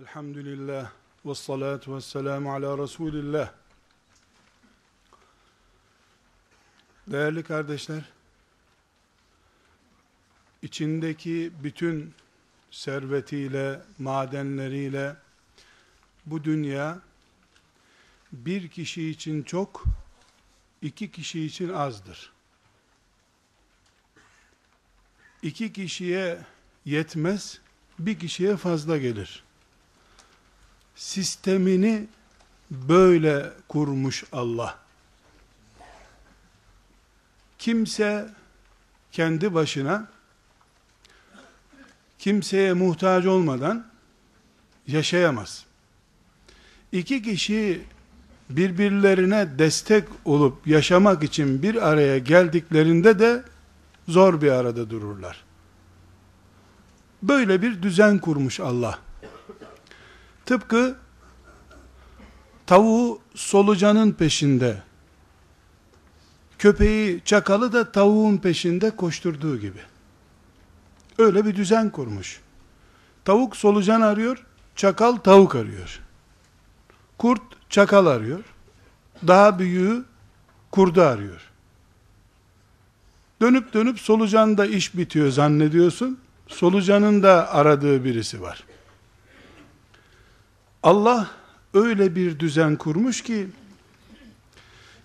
Elhamdülillah ve salatu ve selamu ala Resulillah. Değerli kardeşler, içindeki bütün servetiyle, madenleriyle bu dünya bir kişi için çok, iki kişi için azdır. İki kişiye yetmez, bir kişiye fazla gelir sistemini böyle kurmuş Allah. Kimse kendi başına kimseye muhtaç olmadan yaşayamaz. İki kişi birbirlerine destek olup yaşamak için bir araya geldiklerinde de zor bir arada dururlar. Böyle bir düzen kurmuş Allah. Tıpkı tavuğu solucanın peşinde, köpeği, çakalı da tavuğun peşinde koşturduğu gibi. Öyle bir düzen kurmuş. Tavuk solucan arıyor, çakal tavuk arıyor. Kurt çakal arıyor. Daha büyüğü kurdu arıyor. Dönüp dönüp solucanda iş bitiyor zannediyorsun. Solucanın da aradığı birisi var. Allah öyle bir düzen kurmuş ki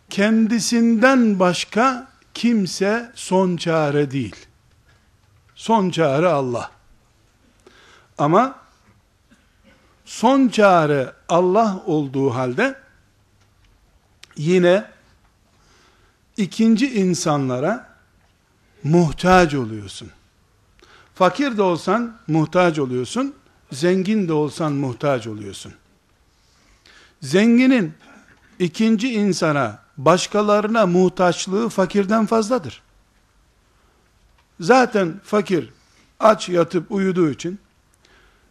kendisinden başka kimse son çare değil. Son çare Allah. Ama son çare Allah olduğu halde yine ikinci insanlara muhtaç oluyorsun. Fakir de olsan muhtaç oluyorsun zengin de olsan muhtaç oluyorsun. Zenginin ikinci insana, başkalarına muhtaçlığı fakirden fazladır. Zaten fakir aç yatıp uyuduğu için,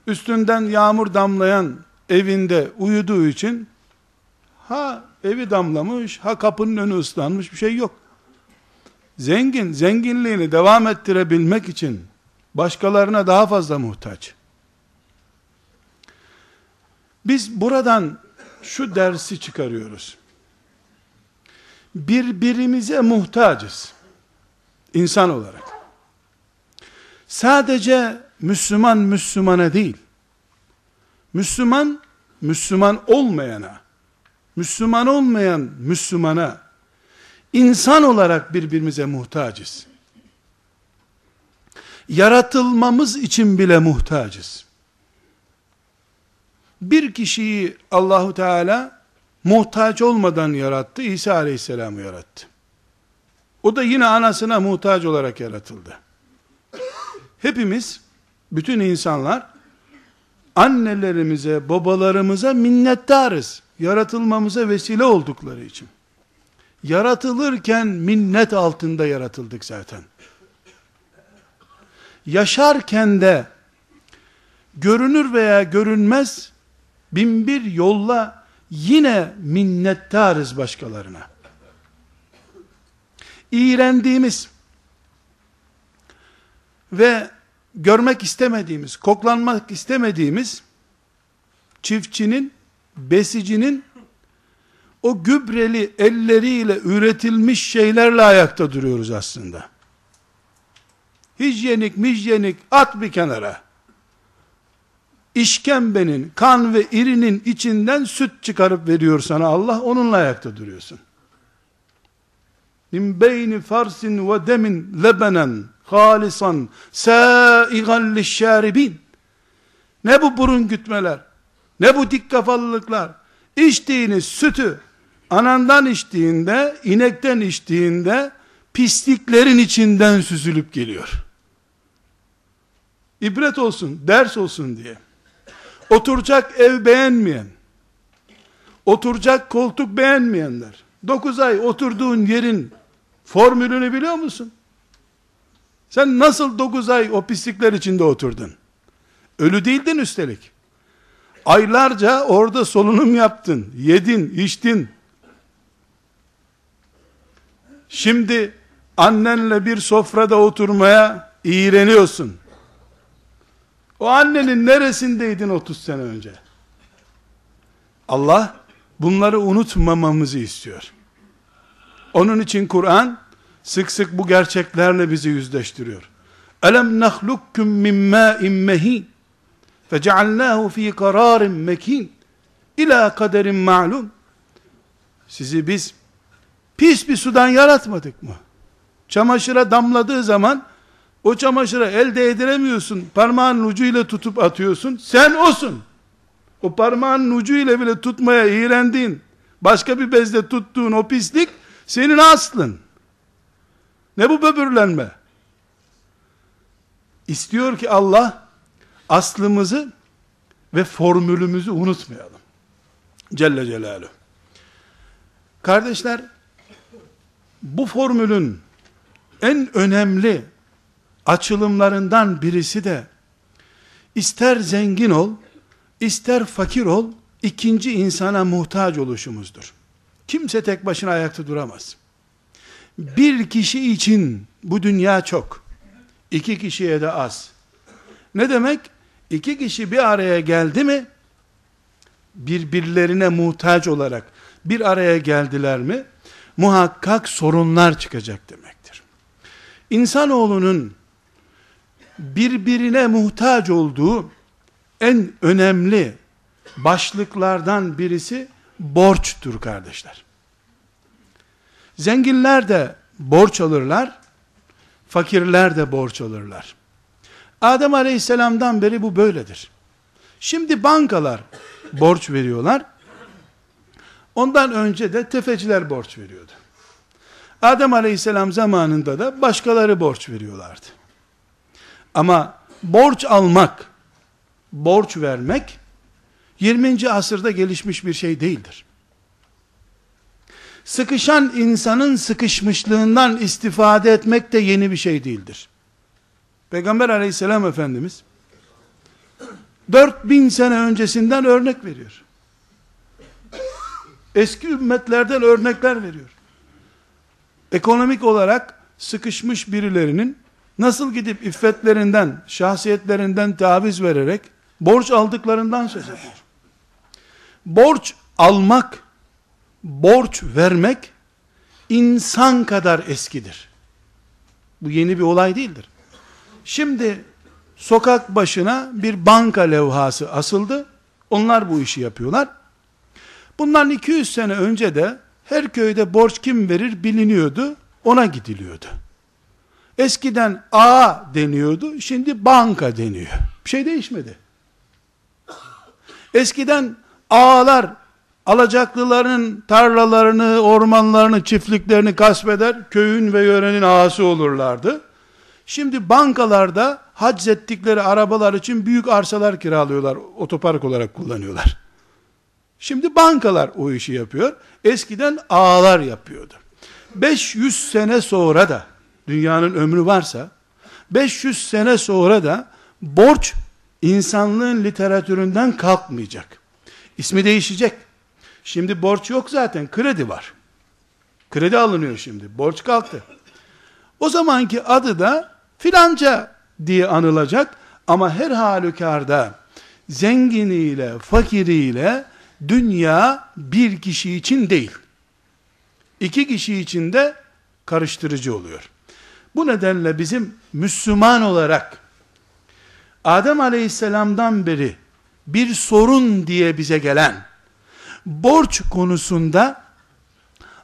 üstünden yağmur damlayan evinde uyuduğu için, ha evi damlamış, ha kapının önü ıslanmış bir şey yok. Zengin, zenginliğini devam ettirebilmek için, başkalarına daha fazla muhtaç. Biz buradan şu dersi çıkarıyoruz. Birbirimize muhtacız. İnsan olarak. Sadece Müslüman Müslümana değil. Müslüman Müslüman olmayana, Müslüman olmayan Müslümana insan olarak birbirimize muhtacız. Yaratılmamız için bile muhtacız bir kişiyi Allahu Teala muhtaç olmadan yarattı. İsa Aleyhisselam'ı yarattı. O da yine anasına muhtaç olarak yaratıldı. Hepimiz, bütün insanlar, annelerimize, babalarımıza minnettarız. Yaratılmamıza vesile oldukları için. Yaratılırken minnet altında yaratıldık zaten. Yaşarken de görünür veya görünmez binbir yolla yine minnettarız başkalarına. İğrendiğimiz ve görmek istemediğimiz, koklanmak istemediğimiz çiftçinin, besicinin o gübreli elleriyle üretilmiş şeylerle ayakta duruyoruz aslında. Hijyenik, mijyenik at bir kenara işkembenin, kan ve irinin içinden süt çıkarıp veriyor sana Allah, onunla ayakta duruyorsun. Min beyni farsin ve demin lebenen halisan sâigan lişşâribin. Ne bu burun gütmeler, ne bu dik kafalılıklar, içtiğiniz sütü, anandan içtiğinde, inekten içtiğinde, pisliklerin içinden süzülüp geliyor. ibret olsun, ders olsun diye. Oturacak ev beğenmeyen, oturacak koltuk beğenmeyenler, 9 ay oturduğun yerin formülünü biliyor musun? Sen nasıl 9 ay o pislikler içinde oturdun? Ölü değildin üstelik. Aylarca orada solunum yaptın, yedin, içtin. Şimdi annenle bir sofrada oturmaya iğreniyorsun. O annenin neresindeydin 30 sene önce? Allah bunları unutmamamızı istiyor. Onun için Kur'an sık sık bu gerçeklerle bizi yüzleştiriyor. Elem nahlukkum min ma'in mehin fecealnahu fi kararin mekin ila kaderin ma'lum sizi biz pis bir sudan yaratmadık mı? Çamaşıra damladığı zaman o çamaşırı elde edilemiyorsun. Parmağın ucuyla tutup atıyorsun. Sen osun. O parmağın ucuyla bile tutmaya iğrendiğin, başka bir bezle tuttuğun o pislik senin aslın. Ne bu böbürlenme? İstiyor ki Allah aslımızı ve formülümüzü unutmayalım. Celle Celaluhu. Kardeşler, bu formülün en önemli açılımlarından birisi de ister zengin ol, ister fakir ol, ikinci insana muhtaç oluşumuzdur. Kimse tek başına ayakta duramaz. Bir kişi için bu dünya çok. iki kişiye de az. Ne demek? İki kişi bir araya geldi mi, birbirlerine muhtaç olarak bir araya geldiler mi, muhakkak sorunlar çıkacak demektir. İnsanoğlunun birbirine muhtaç olduğu en önemli başlıklardan birisi borçtur kardeşler. Zenginler de borç alırlar, fakirler de borç alırlar. Adem aleyhisselamdan beri bu böyledir. Şimdi bankalar borç veriyorlar. Ondan önce de tefeciler borç veriyordu. Adem aleyhisselam zamanında da başkaları borç veriyorlardı. Ama borç almak, borç vermek 20. asırda gelişmiş bir şey değildir. Sıkışan insanın sıkışmışlığından istifade etmek de yeni bir şey değildir. Peygamber aleyhisselam efendimiz 4000 sene öncesinden örnek veriyor. Eski ümmetlerden örnekler veriyor. Ekonomik olarak sıkışmış birilerinin nasıl gidip iffetlerinden, şahsiyetlerinden taviz vererek borç aldıklarından söz ediyor. Borç almak, borç vermek insan kadar eskidir. Bu yeni bir olay değildir. Şimdi sokak başına bir banka levhası asıldı. Onlar bu işi yapıyorlar. Bundan 200 sene önce de her köyde borç kim verir biliniyordu. Ona gidiliyordu. Eskiden A deniyordu, şimdi banka deniyor. Bir şey değişmedi. Eskiden ağalar alacaklıların tarlalarını, ormanlarını, çiftliklerini kasbeder, köyün ve yörenin ağası olurlardı. Şimdi bankalarda ettikleri arabalar için büyük arsalar kiralıyorlar, otopark olarak kullanıyorlar. Şimdi bankalar o işi yapıyor. Eskiden ağalar yapıyordu. 500 sene sonra da dünyanın ömrü varsa 500 sene sonra da borç insanlığın literatüründen kalkmayacak. İsmi değişecek. Şimdi borç yok zaten, kredi var. Kredi alınıyor şimdi, borç kalktı. O zamanki adı da filanca diye anılacak ama her halükarda zenginiyle, fakiriyle dünya bir kişi için değil. İki kişi için de karıştırıcı oluyor. Bu nedenle bizim Müslüman olarak Adem Aleyhisselam'dan beri bir sorun diye bize gelen borç konusunda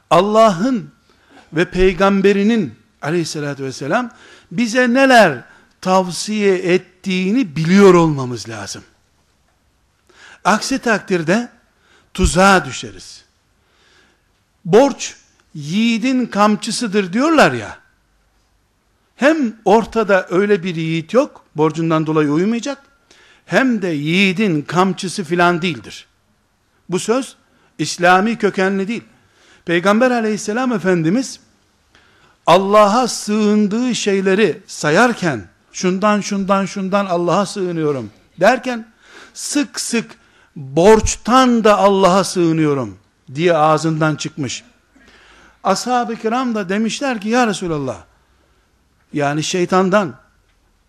Allah'ın ve peygamberinin aleyhissalatü vesselam bize neler tavsiye ettiğini biliyor olmamız lazım. Aksi takdirde tuzağa düşeriz. Borç yiğidin kamçısıdır diyorlar ya hem ortada öyle bir yiğit yok, borcundan dolayı uyumayacak, hem de yiğidin kamçısı filan değildir. Bu söz İslami kökenli değil. Peygamber aleyhisselam Efendimiz Allah'a sığındığı şeyleri sayarken şundan şundan şundan Allah'a sığınıyorum derken sık sık borçtan da Allah'a sığınıyorum diye ağzından çıkmış. Ashab-ı kiram da demişler ki ya Resulallah yani şeytandan,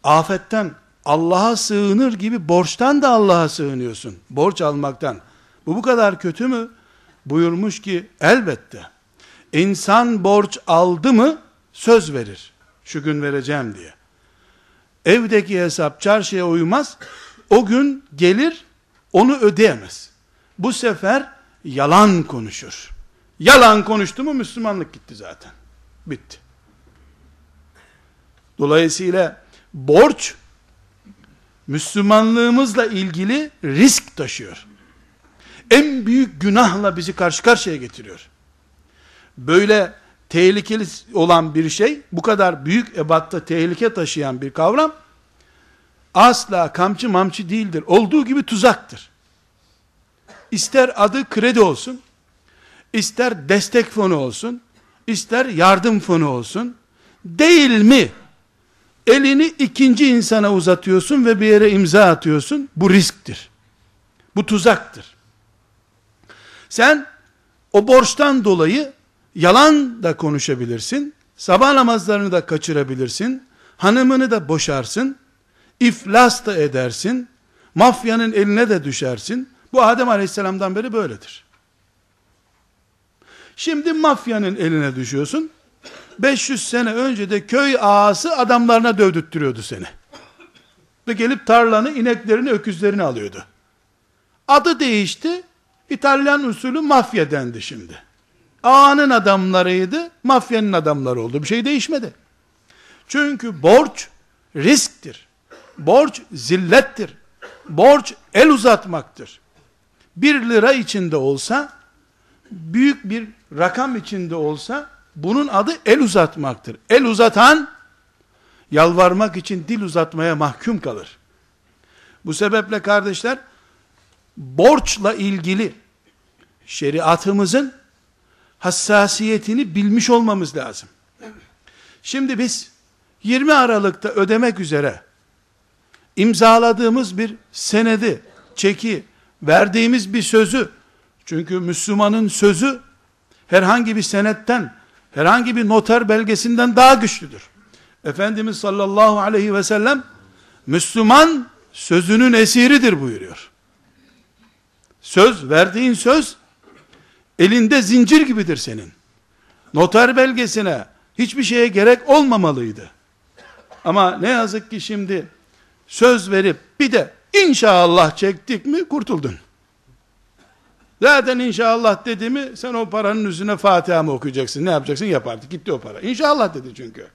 afetten Allah'a sığınır gibi borçtan da Allah'a sığınıyorsun. Borç almaktan. Bu bu kadar kötü mü? Buyurmuş ki elbette. İnsan borç aldı mı söz verir. Şu gün vereceğim diye. Evdeki hesap çarşıya uymaz. O gün gelir onu ödeyemez. Bu sefer yalan konuşur. Yalan konuştu mu Müslümanlık gitti zaten. Bitti. Dolayısıyla borç Müslümanlığımızla ilgili risk taşıyor. En büyük günahla bizi karşı karşıya getiriyor. Böyle tehlikeli olan bir şey, bu kadar büyük ebatta tehlike taşıyan bir kavram, asla kamçı mamçı değildir. Olduğu gibi tuzaktır. İster adı kredi olsun, ister destek fonu olsun, ister yardım fonu olsun, değil mi? Elini ikinci insana uzatıyorsun ve bir yere imza atıyorsun. Bu risktir. Bu tuzaktır. Sen o borçtan dolayı yalan da konuşabilirsin. Sabah namazlarını da kaçırabilirsin. Hanımını da boşarsın. iflas da edersin. Mafyanın eline de düşersin. Bu Adem Aleyhisselam'dan beri böyledir. Şimdi mafyanın eline düşüyorsun. 500 sene önce de köy ağası adamlarına dövdüttürüyordu seni. Ve gelip tarlanı, ineklerini, öküzlerini alıyordu. Adı değişti. İtalyan usulü mafya dendi şimdi. Ağanın adamlarıydı, mafyanın adamları oldu. Bir şey değişmedi. Çünkü borç risktir. Borç zillettir. Borç el uzatmaktır. Bir lira içinde olsa, büyük bir rakam içinde olsa, bunun adı el uzatmaktır. El uzatan, yalvarmak için dil uzatmaya mahkum kalır. Bu sebeple kardeşler, borçla ilgili şeriatımızın hassasiyetini bilmiş olmamız lazım. Şimdi biz 20 Aralık'ta ödemek üzere imzaladığımız bir senedi, çeki, verdiğimiz bir sözü, çünkü Müslümanın sözü herhangi bir senetten, herhangi bir noter belgesinden daha güçlüdür. Efendimiz sallallahu aleyhi ve sellem, Müslüman sözünün esiridir buyuruyor. Söz, verdiğin söz, elinde zincir gibidir senin. Noter belgesine, hiçbir şeye gerek olmamalıydı. Ama ne yazık ki şimdi, söz verip, bir de, inşallah çektik mi, kurtuldun. Zaten inşallah dedi mi, sen o paranın üstüne Fatiha mı okuyacaksın, ne yapacaksın, yapardı. Gitti o para. İnşallah dedi çünkü.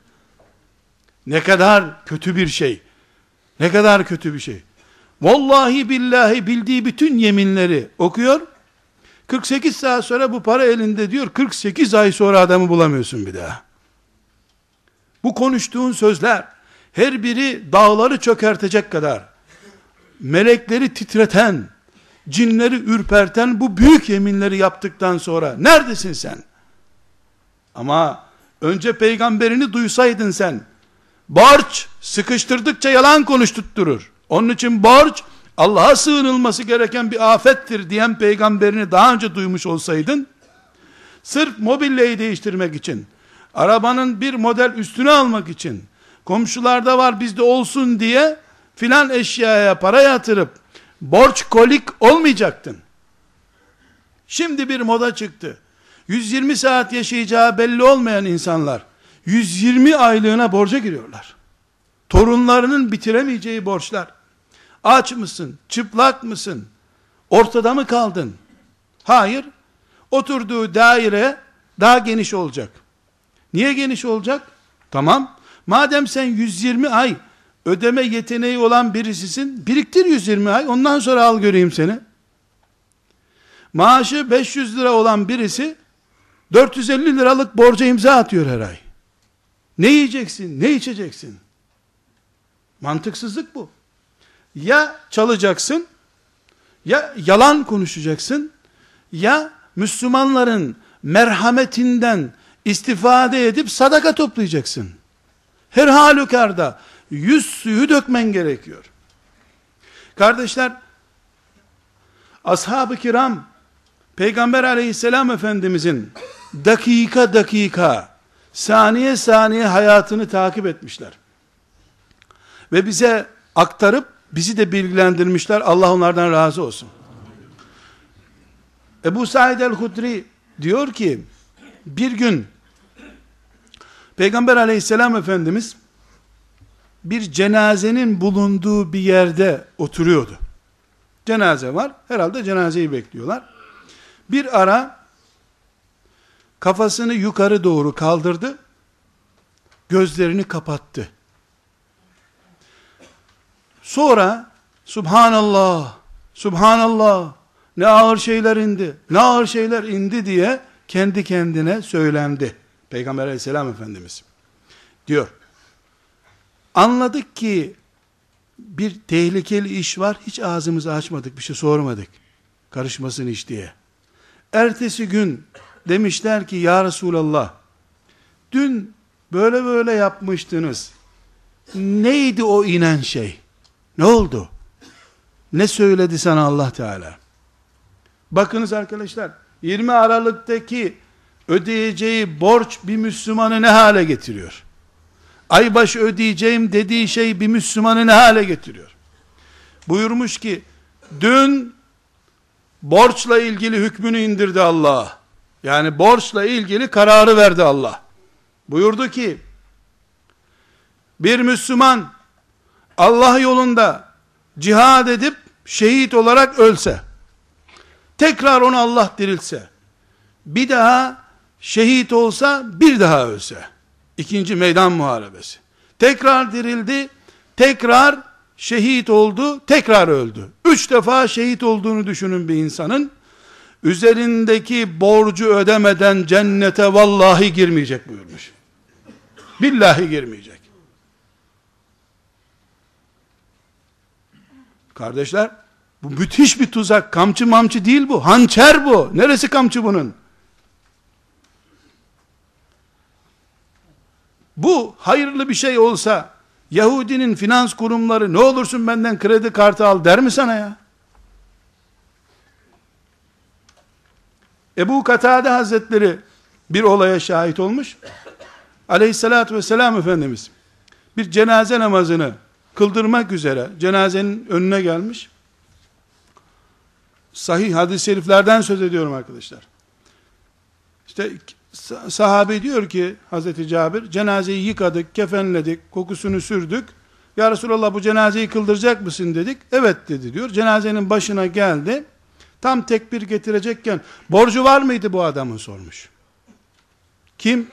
Ne kadar kötü bir şey. Ne kadar kötü bir şey. Vallahi billahi bildiği bütün yeminleri okuyor. 48 saat sonra bu para elinde diyor. 48 ay sonra adamı bulamıyorsun bir daha. Bu konuştuğun sözler her biri dağları çökertecek kadar melekleri titreten, cinleri ürperten bu büyük yeminleri yaptıktan sonra neredesin sen? Ama önce peygamberini duysaydın sen borç sıkıştırdıkça yalan konuşturur. Onun için borç Allah'a sığınılması gereken bir afettir diyen peygamberini daha önce duymuş olsaydın, sırf mobilyayı değiştirmek için, arabanın bir model üstüne almak için, komşularda var bizde olsun diye, filan eşyaya para yatırıp, borç kolik olmayacaktın. Şimdi bir moda çıktı. 120 saat yaşayacağı belli olmayan insanlar, 120 aylığına borca giriyorlar. Torunlarının bitiremeyeceği borçlar. Aç mısın? Çıplak mısın? Ortada mı kaldın? Hayır. Oturduğu daire daha geniş olacak. Niye geniş olacak? Tamam. Madem sen 120 ay ödeme yeteneği olan birisisin, biriktir 120 ay, ondan sonra al göreyim seni. Maaşı 500 lira olan birisi, 450 liralık borca imza atıyor her ay. Ne yiyeceksin, ne içeceksin? Mantıksızlık bu. Ya çalacaksın, ya yalan konuşacaksın, ya Müslümanların merhametinden istifade edip sadaka toplayacaksın. Her halükarda yüz suyu dökmen gerekiyor. Kardeşler, ashab-ı kiram, Peygamber aleyhisselam efendimizin dakika dakika, saniye saniye hayatını takip etmişler. Ve bize aktarıp, bizi de bilgilendirmişler. Allah onlardan razı olsun. Ebu Said el-Hudri diyor ki, bir gün, Peygamber aleyhisselam efendimiz, bir cenazenin bulunduğu bir yerde oturuyordu. Cenaze var. Herhalde cenazeyi bekliyorlar. Bir ara kafasını yukarı doğru kaldırdı. Gözlerini kapattı. Sonra Subhanallah, Subhanallah, ne ağır şeyler indi, ne ağır şeyler indi diye kendi kendine söylendi. Peygamber aleyhisselam efendimiz. Diyor. Anladık ki bir tehlikeli iş var. Hiç ağzımızı açmadık, bir şey sormadık. Karışmasın iş diye. Ertesi gün demişler ki ya Resulallah dün böyle böyle yapmıştınız. Neydi o inen şey? Ne oldu? Ne söyledi sana Allah Teala? Bakınız arkadaşlar 20 Aralık'taki ödeyeceği borç bir Müslümanı ne hale getiriyor? Aybaşı ödeyeceğim dediği şey bir Müslümanı ne hale getiriyor? Buyurmuş ki, dün borçla ilgili hükmünü indirdi Allah. Yani borçla ilgili kararı verdi Allah. Buyurdu ki, bir Müslüman Allah yolunda cihad edip şehit olarak ölse, tekrar onu Allah dirilse, bir daha şehit olsa, bir daha ölse, İkinci meydan muharebesi. Tekrar dirildi, tekrar şehit oldu, tekrar öldü. Üç defa şehit olduğunu düşünün bir insanın, üzerindeki borcu ödemeden cennete vallahi girmeyecek buyurmuş. Billahi girmeyecek. Kardeşler, bu müthiş bir tuzak. Kamçı mamçı değil bu. Hançer bu. Neresi kamçı bunun? Bu hayırlı bir şey olsa Yahudinin finans kurumları ne olursun benden kredi kartı al der mi sana ya? Ebu Katade Hazretleri bir olaya şahit olmuş. Aleyhissalatü vesselam Efendimiz bir cenaze namazını kıldırmak üzere cenazenin önüne gelmiş. Sahih hadis-i şeriflerden söz ediyorum arkadaşlar. İşte sahabe diyor ki Hazreti Cabir cenazeyi yıkadık, kefenledik, kokusunu sürdük. Ya Resulallah bu cenazeyi kıldıracak mısın dedik. Evet dedi diyor. Cenazenin başına geldi. Tam tekbir getirecekken borcu var mıydı bu adamın sormuş. Kim?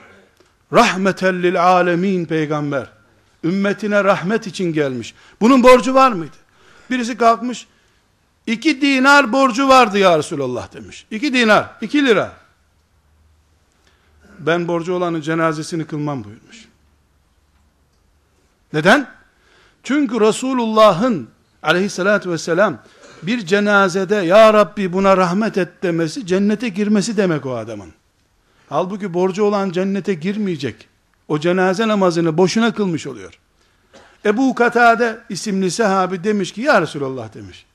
Rahmetellil alemin peygamber. Ümmetine rahmet için gelmiş. Bunun borcu var mıydı? Birisi kalkmış. iki dinar borcu vardı ya Resulallah demiş. İki dinar, iki lira ben borcu olanın cenazesini kılmam buyurmuş. Neden? Çünkü Resulullah'ın aleyhissalatü vesselam bir cenazede ya Rabbi buna rahmet et demesi cennete girmesi demek o adamın. Halbuki borcu olan cennete girmeyecek. O cenaze namazını boşuna kılmış oluyor. Ebu Katade isimli sahabi demiş ki ya Resulallah demiş.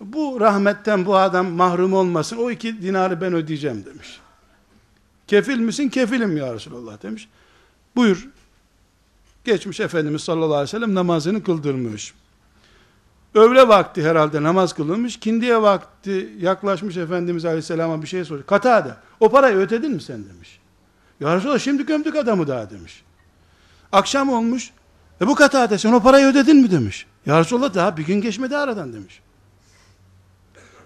Bu rahmetten bu adam mahrum olmasın o iki dinarı ben ödeyeceğim demiş. Kefil misin? Kefilim ya Resulallah demiş. Buyur. Geçmiş Efendimiz sallallahu aleyhi ve sellem namazını kıldırmış. Öğle vakti herhalde namaz kılınmış. Kindiye vakti yaklaşmış Efendimiz aleyhisselama bir şey soruyor. Katade o parayı ödedin mi sen demiş. Ya Resulallah şimdi gömdük adamı daha demiş. Akşam olmuş. E bu Katade sen o parayı ödedin mi demiş. Ya Resulallah daha bir gün geçmedi aradan demiş.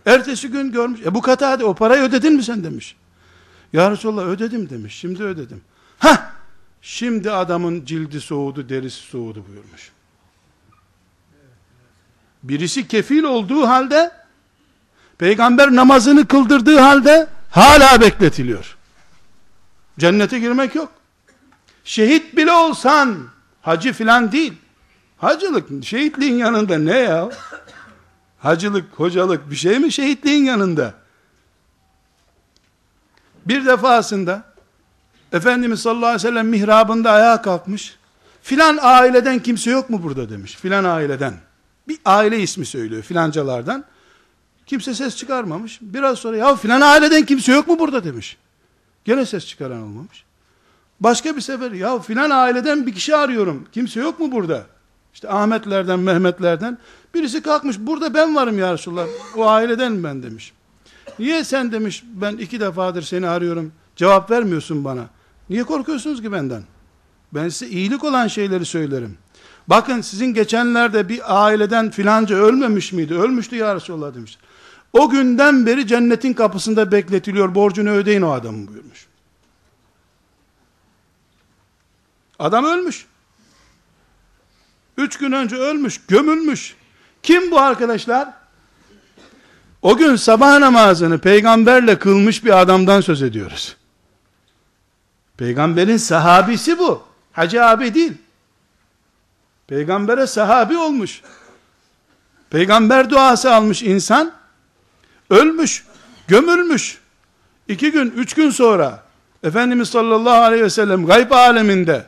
Ertesi gün görmüş. E bu Katade o parayı ödedin mi sen demiş. Ya Resulallah ödedim demiş. Şimdi ödedim. Ha, şimdi adamın cildi soğudu, derisi soğudu buyurmuş. Birisi kefil olduğu halde, peygamber namazını kıldırdığı halde, hala bekletiliyor. Cennete girmek yok. Şehit bile olsan, hacı filan değil. Hacılık, şehitliğin yanında ne ya? Hacılık, hocalık bir şey mi şehitliğin yanında? Bir defasında Efendimiz sallallahu aleyhi ve sellem mihrabında ayağa kalkmış. Filan aileden kimse yok mu burada demiş. Filan aileden. Bir aile ismi söylüyor filancalardan. Kimse ses çıkarmamış. Biraz sonra ya filan aileden kimse yok mu burada demiş. Gene ses çıkaran olmamış. Başka bir sefer ya filan aileden bir kişi arıyorum. Kimse yok mu burada? İşte Ahmetlerden, Mehmetlerden. Birisi kalkmış burada ben varım ya Resulallah. O aileden ben demiş. Niye sen demiş ben iki defadır seni arıyorum. Cevap vermiyorsun bana. Niye korkuyorsunuz ki benden? Ben size iyilik olan şeyleri söylerim. Bakın sizin geçenlerde bir aileden filanca ölmemiş miydi? Ölmüştü ya Resulallah demiş. O günden beri cennetin kapısında bekletiliyor. Borcunu ödeyin o adamı buyurmuş. Adam ölmüş. Üç gün önce ölmüş, gömülmüş. Kim bu arkadaşlar? O gün sabah namazını peygamberle kılmış bir adamdan söz ediyoruz. Peygamberin sahabisi bu. Hacı abi değil. Peygambere sahabi olmuş. Peygamber duası almış insan. Ölmüş. Gömülmüş. İki gün, üç gün sonra Efendimiz sallallahu aleyhi ve sellem gayb aleminde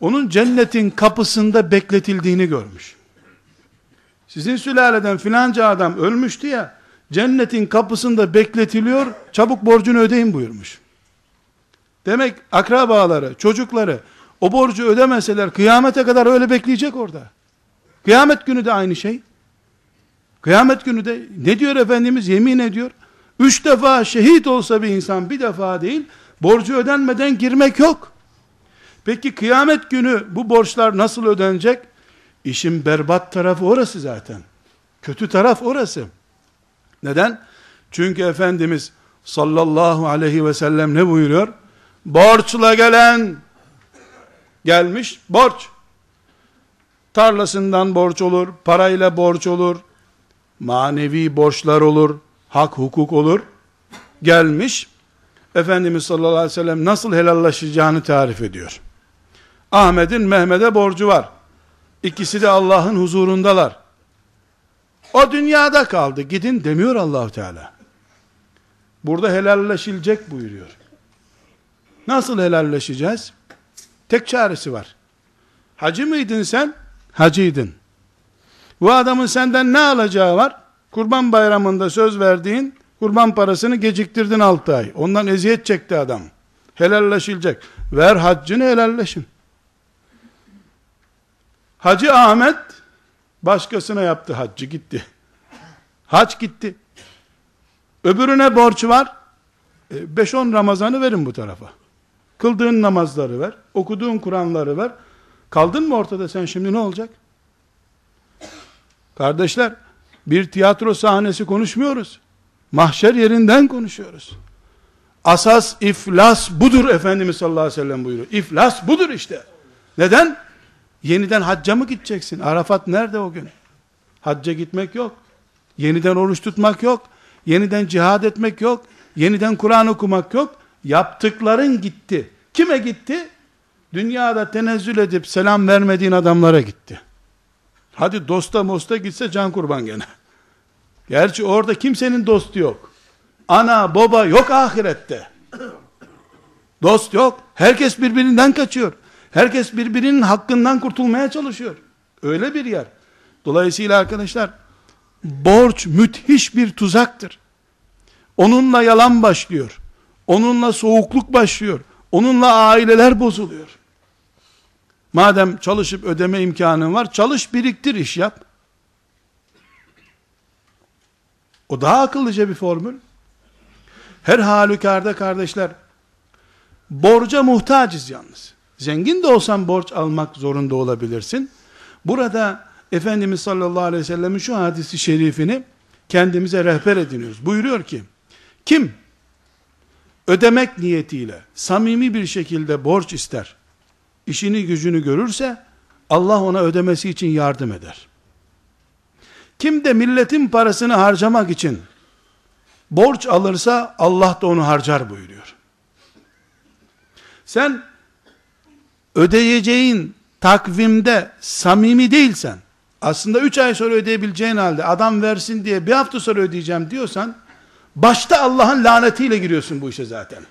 onun cennetin kapısında bekletildiğini görmüş. Sizin sülaleden filanca adam ölmüştü ya, cennetin kapısında bekletiliyor, çabuk borcunu ödeyin buyurmuş. Demek akrabaları, çocukları o borcu ödemeseler kıyamete kadar öyle bekleyecek orada. Kıyamet günü de aynı şey. Kıyamet günü de ne diyor Efendimiz? Yemin ediyor. Üç defa şehit olsa bir insan bir defa değil, borcu ödenmeden girmek yok. Peki kıyamet günü bu borçlar nasıl ödenecek? İşin berbat tarafı orası zaten. Kötü taraf orası. Neden? Çünkü Efendimiz sallallahu aleyhi ve sellem ne buyuruyor? Borçla gelen gelmiş borç. Tarlasından borç olur, parayla borç olur, manevi borçlar olur, hak hukuk olur. Gelmiş, Efendimiz sallallahu aleyhi ve sellem nasıl helallaşacağını tarif ediyor. Ahmet'in Mehmet'e borcu var. İkisi de Allah'ın huzurundalar. O dünyada kaldı. Gidin demiyor Allahu Teala. Burada helalleşilecek buyuruyor. Nasıl helalleşeceğiz? Tek çaresi var. Hacı mıydın sen? Hacıydın. Bu adamın senden ne alacağı var? Kurban bayramında söz verdiğin kurban parasını geciktirdin 6 ay. Ondan eziyet çekti adam. Helalleşilecek. Ver haccını helalleşin. Hacı Ahmet başkasına yaptı haccı gitti. Hac gitti. Öbürüne borç var. 5-10 e, Ramazan'ı verin bu tarafa. Kıldığın namazları ver. Okuduğun Kur'anları ver. Kaldın mı ortada sen şimdi ne olacak? Kardeşler bir tiyatro sahnesi konuşmuyoruz. Mahşer yerinden konuşuyoruz. Asas iflas budur Efendimiz sallallahu aleyhi ve sellem buyuruyor. İflas budur işte. Neden? Yeniden hacca mı gideceksin? Arafat nerede o gün? Hacca gitmek yok. Yeniden oruç tutmak yok. Yeniden cihad etmek yok. Yeniden Kur'an okumak yok. Yaptıkların gitti. Kime gitti? Dünyada tenezzül edip selam vermediğin adamlara gitti. Hadi dosta mosta gitse can kurban gene. Gerçi orada kimsenin dostu yok. Ana baba yok ahirette. Dost yok. Herkes birbirinden kaçıyor. Herkes birbirinin hakkından kurtulmaya çalışıyor. Öyle bir yer. Dolayısıyla arkadaşlar borç müthiş bir tuzaktır. Onunla yalan başlıyor. Onunla soğukluk başlıyor. Onunla aileler bozuluyor. Madem çalışıp ödeme imkanın var, çalış biriktir iş yap. O daha akıllıca bir formül. Her halükarda kardeşler, borca muhtacız yalnız. Zengin de olsan borç almak zorunda olabilirsin. Burada Efendimiz sallallahu aleyhi ve sellemin şu hadisi şerifini kendimize rehber ediniyoruz. Buyuruyor ki, kim ödemek niyetiyle samimi bir şekilde borç ister, işini gücünü görürse, Allah ona ödemesi için yardım eder. Kim de milletin parasını harcamak için borç alırsa Allah da onu harcar buyuruyor. Sen ödeyeceğin takvimde samimi değilsen, aslında 3 ay sonra ödeyebileceğin halde adam versin diye bir hafta sonra ödeyeceğim diyorsan, başta Allah'ın lanetiyle giriyorsun bu işe zaten.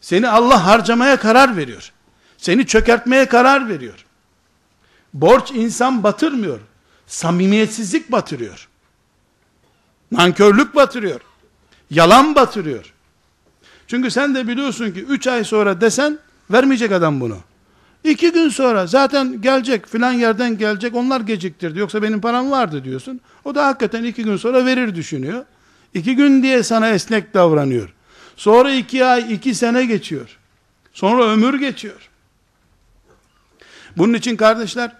Seni Allah harcamaya karar veriyor. Seni çökertmeye karar veriyor. Borç insan batırmıyor. Samimiyetsizlik batırıyor. Nankörlük batırıyor. Yalan batırıyor. Çünkü sen de biliyorsun ki 3 ay sonra desen vermeyecek adam bunu. 2 gün sonra zaten gelecek filan yerden gelecek onlar geciktirdi yoksa benim param vardı diyorsun. O da hakikaten 2 gün sonra verir düşünüyor. 2 gün diye sana esnek davranıyor. Sonra 2 ay 2 sene geçiyor. Sonra ömür geçiyor. Bunun için kardeşler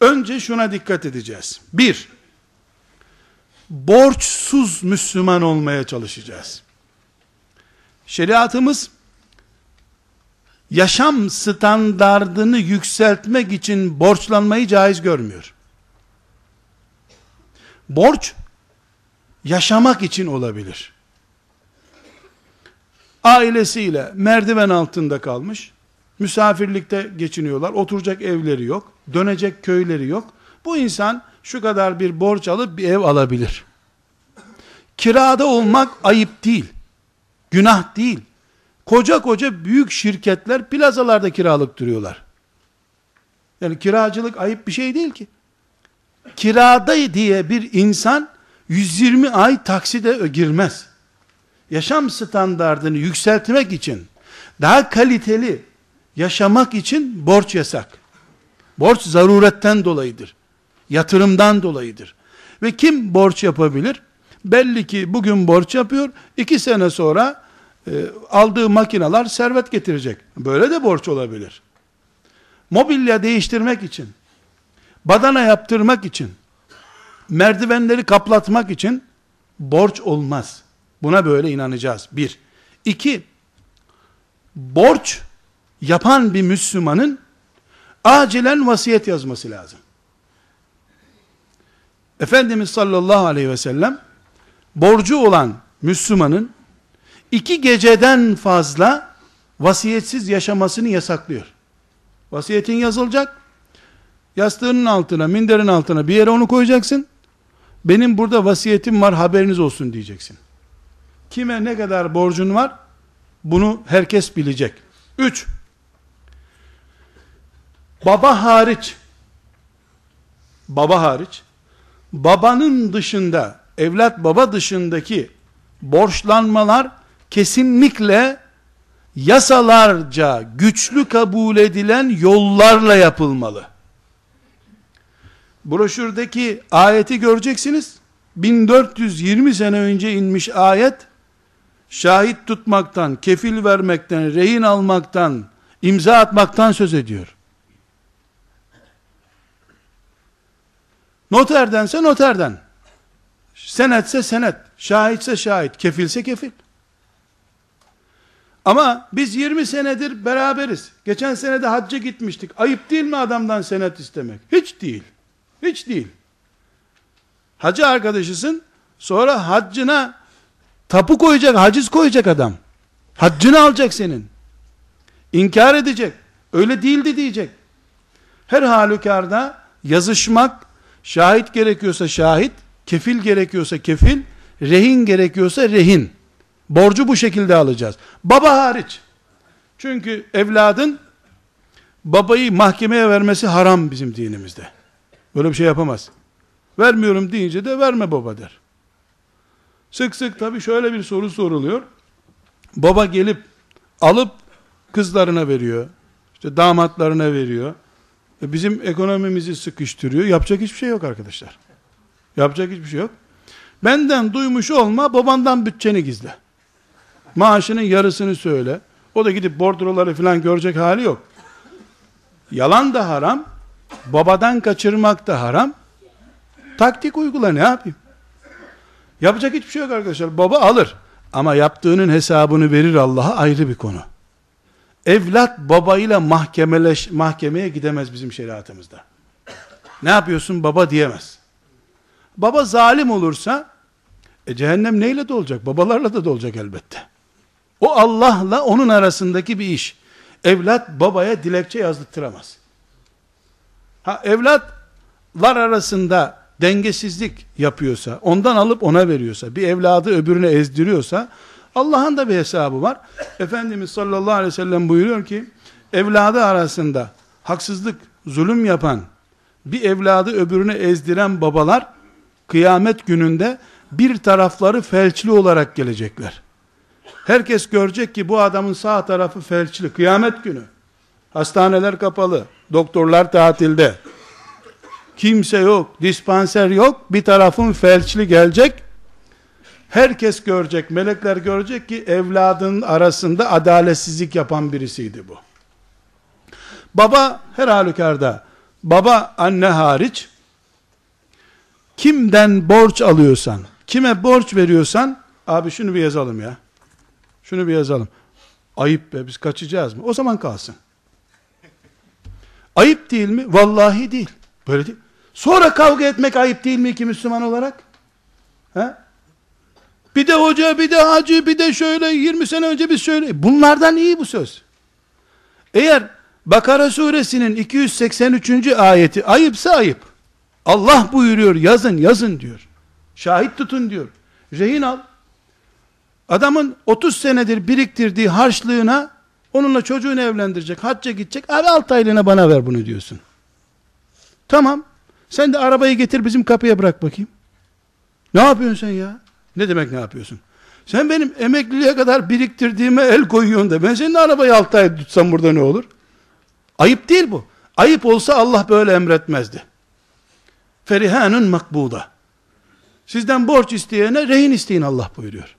önce şuna dikkat edeceğiz. Bir, borçsuz Müslüman olmaya çalışacağız. Şeriatımız yaşam standardını yükseltmek için borçlanmayı caiz görmüyor. Borç yaşamak için olabilir. Ailesiyle merdiven altında kalmış, misafirlikte geçiniyorlar, oturacak evleri yok, dönecek köyleri yok. Bu insan şu kadar bir borç alıp bir ev alabilir. Kirada olmak ayıp değil. Günah değil. Koca koca büyük şirketler plazalarda kiralık duruyorlar. Yani kiracılık ayıp bir şey değil ki. Kirada diye bir insan 120 ay takside girmez. Yaşam standartını yükseltmek için, daha kaliteli yaşamak için borç yasak. Borç zaruretten dolayıdır. Yatırımdan dolayıdır. Ve kim borç yapabilir? Belli ki bugün borç yapıyor, iki sene sonra e, aldığı makinalar servet getirecek. Böyle de borç olabilir. Mobilya değiştirmek için, badana yaptırmak için, merdivenleri kaplatmak için borç olmaz. Buna böyle inanacağız. Bir. İki, borç yapan bir Müslümanın acilen vasiyet yazması lazım. Efendimiz sallallahu aleyhi ve sellem borcu olan Müslümanın iki geceden fazla vasiyetsiz yaşamasını yasaklıyor. Vasiyetin yazılacak. Yastığının altına, minderin altına bir yere onu koyacaksın. Benim burada vasiyetim var haberiniz olsun diyeceksin. Kime ne kadar borcun var? Bunu herkes bilecek. Üç, baba hariç, baba hariç, babanın dışında, evlat baba dışındaki borçlanmalar kesinlikle yasalarca güçlü kabul edilen yollarla yapılmalı. Broşürdeki ayeti göreceksiniz. 1420 sene önce inmiş ayet şahit tutmaktan, kefil vermekten, rehin almaktan, imza atmaktan söz ediyor. Noterdense noterden. Senetse senet, şahitse şahit, kefilse kefil. Ama biz 20 senedir beraberiz. Geçen sene de hacca gitmiştik. Ayıp değil mi adamdan senet istemek? Hiç değil. Hiç değil. Hacı arkadaşısın, sonra haccına tapu koyacak, haciz koyacak adam. Haccını alacak senin. İnkar edecek. Öyle değildi diyecek. Her halükarda yazışmak, şahit gerekiyorsa şahit, kefil gerekiyorsa kefil, rehin gerekiyorsa rehin. Borcu bu şekilde alacağız. Baba hariç. Çünkü evladın babayı mahkemeye vermesi haram bizim dinimizde. Böyle bir şey yapamaz. Vermiyorum deyince de verme baba der. Sık sık tabi şöyle bir soru soruluyor. Baba gelip alıp kızlarına veriyor. İşte damatlarına veriyor. E bizim ekonomimizi sıkıştırıyor. Yapacak hiçbir şey yok arkadaşlar. Yapacak hiçbir şey yok. Benden duymuş olma, babandan bütçeni gizle. Maaşının yarısını söyle. O da gidip bordroları falan görecek hali yok. Yalan da haram, babadan kaçırmak da haram. Taktik uygula ne yapayım? Yapacak hiçbir şey yok arkadaşlar. Baba alır. Ama yaptığının hesabını verir Allah'a ayrı bir konu. Evlat babayla mahkemeleş, mahkemeye gidemez bizim şeriatımızda. Ne yapıyorsun baba diyemez. Baba zalim olursa e cehennem neyle dolacak? Babalarla da dolacak elbette. O Allah'la onun arasındaki bir iş. Evlat babaya dilekçe yazdırtamaz. Ha evlatlar arasında dengesizlik yapıyorsa, ondan alıp ona veriyorsa, bir evladı öbürüne ezdiriyorsa, Allah'ın da bir hesabı var. Efendimiz sallallahu aleyhi ve sellem buyuruyor ki, evladı arasında haksızlık, zulüm yapan, bir evladı öbürüne ezdiren babalar, kıyamet gününde bir tarafları felçli olarak gelecekler. Herkes görecek ki bu adamın sağ tarafı felçli. Kıyamet günü. Hastaneler kapalı. Doktorlar tatilde. Kimse yok. Dispanser yok. Bir tarafın felçli gelecek. Herkes görecek. Melekler görecek ki evladın arasında adaletsizlik yapan birisiydi bu. Baba her halükarda baba anne hariç kimden borç alıyorsan kime borç veriyorsan abi şunu bir yazalım ya şunu bir yazalım. Ayıp be biz kaçacağız mı? O zaman kalsın. Ayıp değil mi? Vallahi değil. Böyle değil. Sonra kavga etmek ayıp değil mi ki Müslüman olarak? He? Bir de hoca, bir de hacı, bir de şöyle 20 sene önce biz şöyle. Bunlardan iyi bu söz. Eğer Bakara suresinin 283. ayeti ayıpsa ayıp. Allah buyuruyor yazın yazın diyor. Şahit tutun diyor. Rehin al. Adamın 30 senedir biriktirdiği harçlığına onunla çocuğunu evlendirecek, hacca gidecek. Abi 6 aylığına bana ver bunu diyorsun. Tamam. Sen de arabayı getir bizim kapıya bırak bakayım. Ne yapıyorsun sen ya? Ne demek ne yapıyorsun? Sen benim emekliliğe kadar biriktirdiğime el koyuyorsun da ben senin arabayı 6 ay tutsam burada ne olur? Ayıp değil bu. Ayıp olsa Allah böyle emretmezdi. Ferihanun makbuda. Sizden borç isteyene rehin isteyin Allah buyuruyor.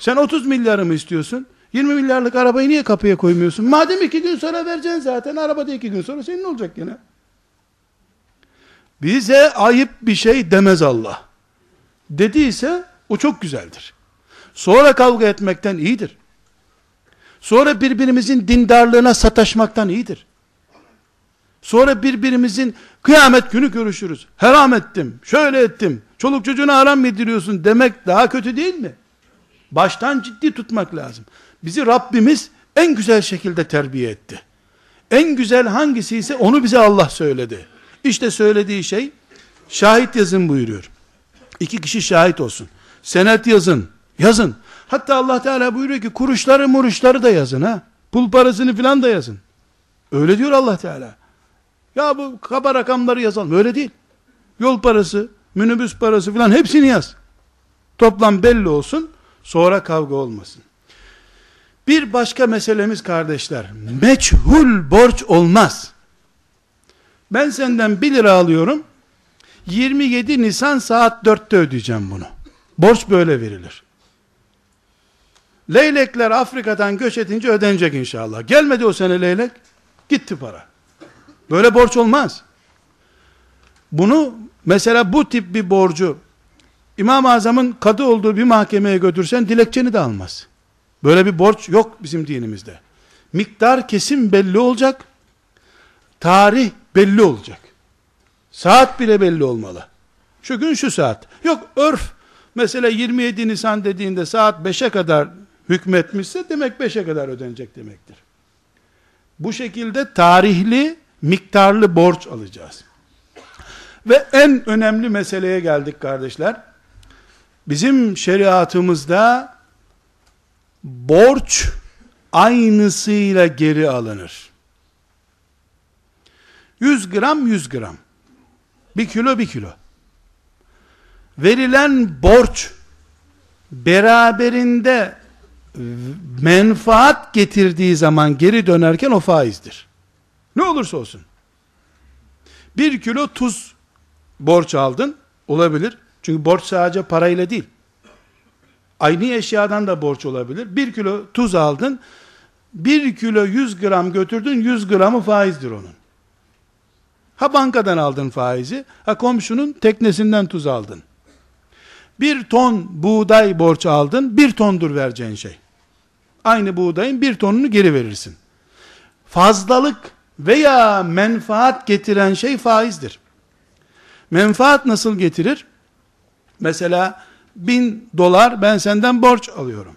Sen 30 milyarı mı istiyorsun? 20 milyarlık arabayı niye kapıya koymuyorsun? Madem iki gün sonra vereceksin zaten, arabada iki gün sonra senin olacak yine. Bize ayıp bir şey demez Allah. Dediyse o çok güzeldir. Sonra kavga etmekten iyidir. Sonra birbirimizin dindarlığına sataşmaktan iyidir. Sonra birbirimizin kıyamet günü görüşürüz. Haram ettim, şöyle ettim, çoluk çocuğuna haram yediriyorsun demek daha kötü değil mi? Baştan ciddi tutmak lazım. Bizi Rabbimiz en güzel şekilde terbiye etti. En güzel hangisi ise onu bize Allah söyledi. İşte söylediği şey şahit yazın buyuruyor. İki kişi şahit olsun. Senet yazın. Yazın. Hatta Allah Teala buyuruyor ki kuruşları muruşları da yazın ha. Pul parasını filan da yazın. Öyle diyor Allah Teala. Ya bu kaba rakamları yazalım. Öyle değil. Yol parası, minibüs parası filan hepsini yaz. Toplam belli olsun. Sonra kavga olmasın. Bir başka meselemiz kardeşler. Meçhul borç olmaz. Ben senden 1 lira alıyorum. 27 Nisan saat 4'te ödeyeceğim bunu. Borç böyle verilir. Leylekler Afrika'dan göç edince ödenecek inşallah. Gelmedi o sene leylek. Gitti para. Böyle borç olmaz. Bunu mesela bu tip bir borcu İmam-ı Azam'ın kadı olduğu bir mahkemeye götürsen dilekçeni de almaz. Böyle bir borç yok bizim dinimizde. Miktar kesin belli olacak. Tarih belli olacak. Saat bile belli olmalı. Şu gün şu saat. Yok örf. Mesela 27 Nisan dediğinde saat 5'e kadar hükmetmişse demek 5'e kadar ödenecek demektir. Bu şekilde tarihli, miktarlı borç alacağız. Ve en önemli meseleye geldik kardeşler. Bizim şeriatımızda borç aynısıyla geri alınır. 100 gram 100 gram. 1 kilo 1 kilo. Verilen borç beraberinde menfaat getirdiği zaman geri dönerken o faizdir. Ne olursa olsun. 1 kilo tuz borç aldın olabilir. Çünkü borç sadece parayla değil. Aynı eşyadan da borç olabilir. Bir kilo tuz aldın. Bir kilo 100 gram götürdün. 100 gramı faizdir onun. Ha bankadan aldın faizi. Ha komşunun teknesinden tuz aldın. Bir ton buğday borç aldın. Bir tondur vereceğin şey. Aynı buğdayın bir tonunu geri verirsin. Fazlalık veya menfaat getiren şey faizdir. Menfaat nasıl getirir? Mesela bin dolar ben senden borç alıyorum.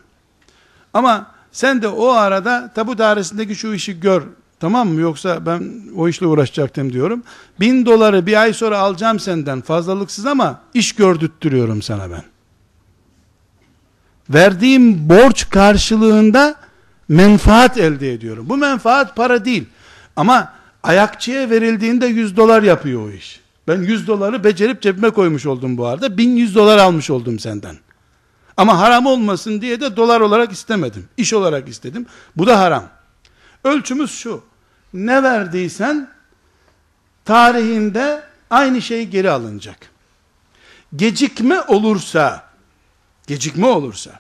Ama Sen de o arada tabu dairesindeki şu işi gör. Tamam mı? Yoksa ben o işle uğraşacaktım diyorum. Bin doları bir ay sonra alacağım senden fazlalıksız ama iş gördüttürüyorum sana ben. Verdiğim borç karşılığında menfaat elde ediyorum. Bu menfaat para değil. Ama ayakçıya verildiğinde 100 dolar yapıyor o iş. Ben 100 doları becerip cebime koymuş oldum bu arada. 1100 dolar almış oldum senden. Ama haram olmasın diye de dolar olarak istemedim. İş olarak istedim. Bu da haram. Ölçümüz şu. Ne verdiysen tarihinde aynı şey geri alınacak. Gecikme olursa gecikme olursa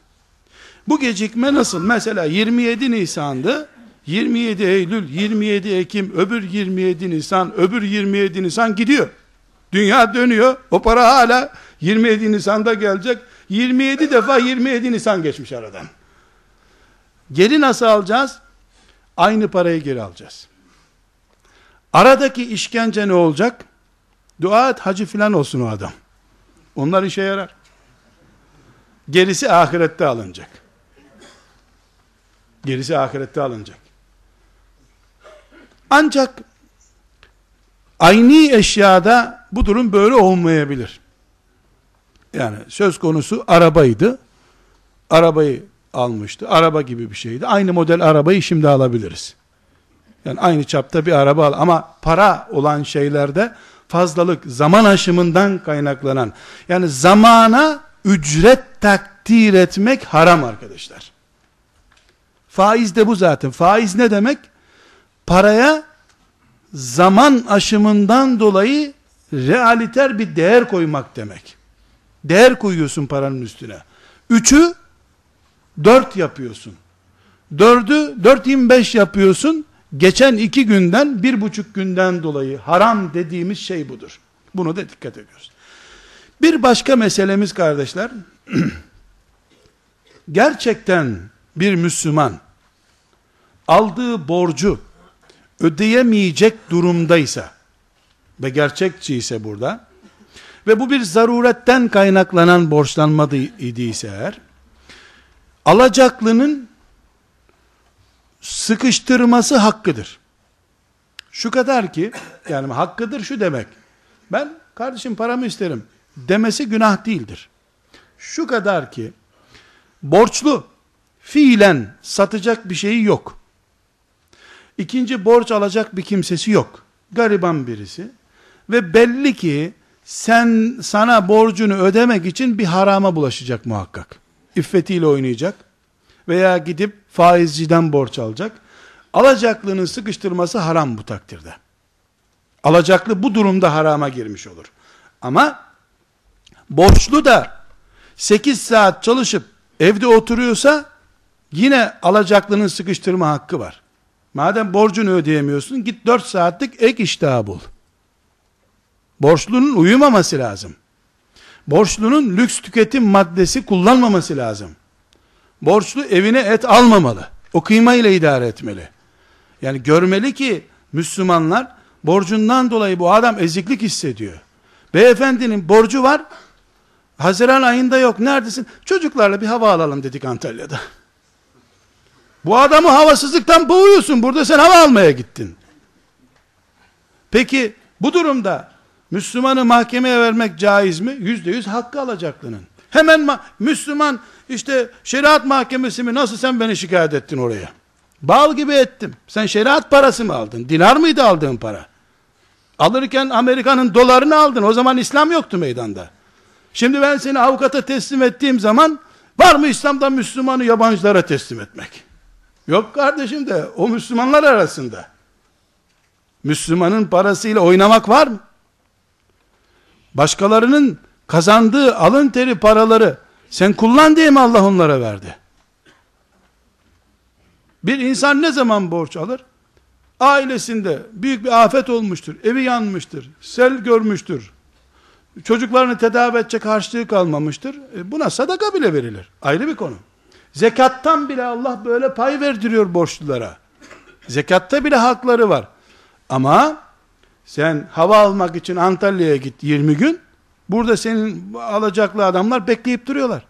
bu gecikme nasıl? Mesela 27 Nisan'dı. 27 Eylül, 27 Ekim, öbür 27 Nisan, öbür 27 Nisan gidiyor. Dünya dönüyor. O para hala 27 Nisan'da gelecek. 27 defa 27 Nisan geçmiş aradan. Geri nasıl alacağız? Aynı parayı geri alacağız. Aradaki işkence ne olacak? Dua et hacı filan olsun o adam. Onlar işe yarar. Gerisi ahirette alınacak. Gerisi ahirette alınacak. Ancak aynı eşyada bu durum böyle olmayabilir. Yani söz konusu arabaydı. Arabayı almıştı. Araba gibi bir şeydi. Aynı model arabayı şimdi alabiliriz. Yani aynı çapta bir araba al. Ama para olan şeylerde fazlalık, zaman aşımından kaynaklanan, yani zamana ücret takdir etmek haram arkadaşlar. Faiz de bu zaten. Faiz ne demek? Paraya zaman aşımından dolayı realiter bir değer koymak demek. Değer koyuyorsun paranın üstüne. Üçü dört yapıyorsun. Dördü dört beş yapıyorsun. Geçen iki günden bir buçuk günden dolayı haram dediğimiz şey budur. Bunu da dikkat ediyoruz. Bir başka meselemiz kardeşler, gerçekten bir Müslüman aldığı borcu ödeyemeyecek durumdaysa ve gerçekçi ise burada ve bu bir zaruretten kaynaklanan borçlanma idiyse eğer alacaklının sıkıştırması hakkıdır. Şu kadar ki yani hakkıdır şu demek. Ben kardeşim paramı isterim demesi günah değildir. Şu kadar ki borçlu fiilen satacak bir şeyi yok. İkinci borç alacak bir kimsesi yok. Gariban birisi. Ve belli ki sen sana borcunu ödemek için bir harama bulaşacak muhakkak. İffetiyle oynayacak. Veya gidip faizciden borç alacak. Alacaklının sıkıştırması haram bu takdirde. Alacaklı bu durumda harama girmiş olur. Ama borçlu da 8 saat çalışıp evde oturuyorsa yine alacaklının sıkıştırma hakkı var. Madem borcunu ödeyemiyorsun git 4 saatlik ek iş daha bul. Borçlunun uyumaması lazım. Borçlunun lüks tüketim maddesi kullanmaması lazım. Borçlu evine et almamalı. O kıymayla idare etmeli. Yani görmeli ki Müslümanlar borcundan dolayı bu adam eziklik hissediyor. Beyefendinin borcu var. Haziran ayında yok. Neredesin? Çocuklarla bir hava alalım dedik Antalya'da. Bu adamı havasızlıktan boğuyorsun. Burada sen hava almaya gittin. Peki bu durumda Müslümanı mahkemeye vermek caiz mi? Yüzde yüz hakkı alacaklının. Hemen Müslüman işte şeriat mahkemesi mi nasıl sen beni şikayet ettin oraya? Bal gibi ettim. Sen şeriat parası mı aldın? Dinar mıydı aldığın para? Alırken Amerika'nın dolarını aldın. O zaman İslam yoktu meydanda. Şimdi ben seni avukata teslim ettiğim zaman var mı İslam'da Müslümanı yabancılara teslim etmek? Yok kardeşim de o Müslümanlar arasında. Müslümanın parasıyla oynamak var mı? Başkalarının kazandığı alın teri paraları sen kullan diye mi Allah onlara verdi? Bir insan ne zaman borç alır? Ailesinde büyük bir afet olmuştur, evi yanmıştır, sel görmüştür, çocuklarını tedavi edecek harçlığı kalmamıştır. E buna sadaka bile verilir. Ayrı bir konu. Zekattan bile Allah böyle pay verdiriyor borçlulara. Zekatta bile hakları var. Ama sen hava almak için Antalya'ya git 20 gün. Burada senin alacaklı adamlar bekleyip duruyorlar.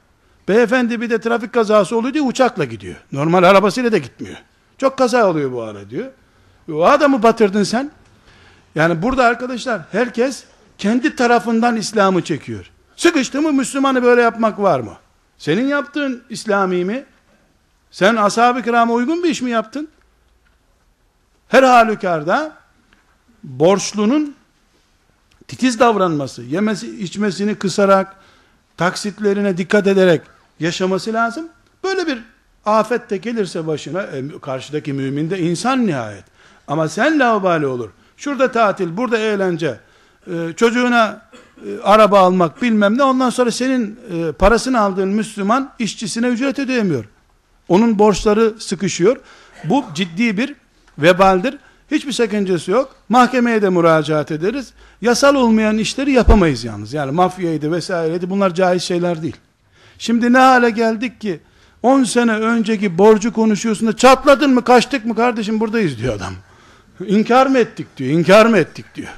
Beyefendi bir de trafik kazası oluyor diye uçakla gidiyor. Normal arabasıyla da gitmiyor. Çok kaza oluyor bu ara diyor. O adamı batırdın sen. Yani burada arkadaşlar herkes kendi tarafından İslam'ı çekiyor. Sıkıştı mı Müslümanı böyle yapmak var mı? Senin yaptığın İslami mi? Sen ashab-ı kirama uygun bir iş mi yaptın? Her halükarda borçlunun titiz davranması, yemesi, içmesini kısarak, taksitlerine dikkat ederek yaşaması lazım. Böyle bir afet de gelirse başına, e, karşıdaki mümin de insan nihayet. Ama sen laubali olur. Şurada tatil, burada eğlence, e, çocuğuna e, araba almak bilmem ne, ondan sonra senin e, parasını aldığın Müslüman işçisine ücret ödeyemiyor. Onun borçları sıkışıyor. Bu ciddi bir vebaldir. Hiçbir sakıncası yok. Mahkemeye de müracaat ederiz. Yasal olmayan işleri yapamayız yalnız. Yani mafyaydı vesaireydi bunlar caiz şeyler değil. Şimdi ne hale geldik ki 10 sene önceki borcu konuşuyorsun da çatladın mı kaçtık mı kardeşim buradayız diyor adam. İnkar mı ettik diyor. İnkar mı ettik diyor.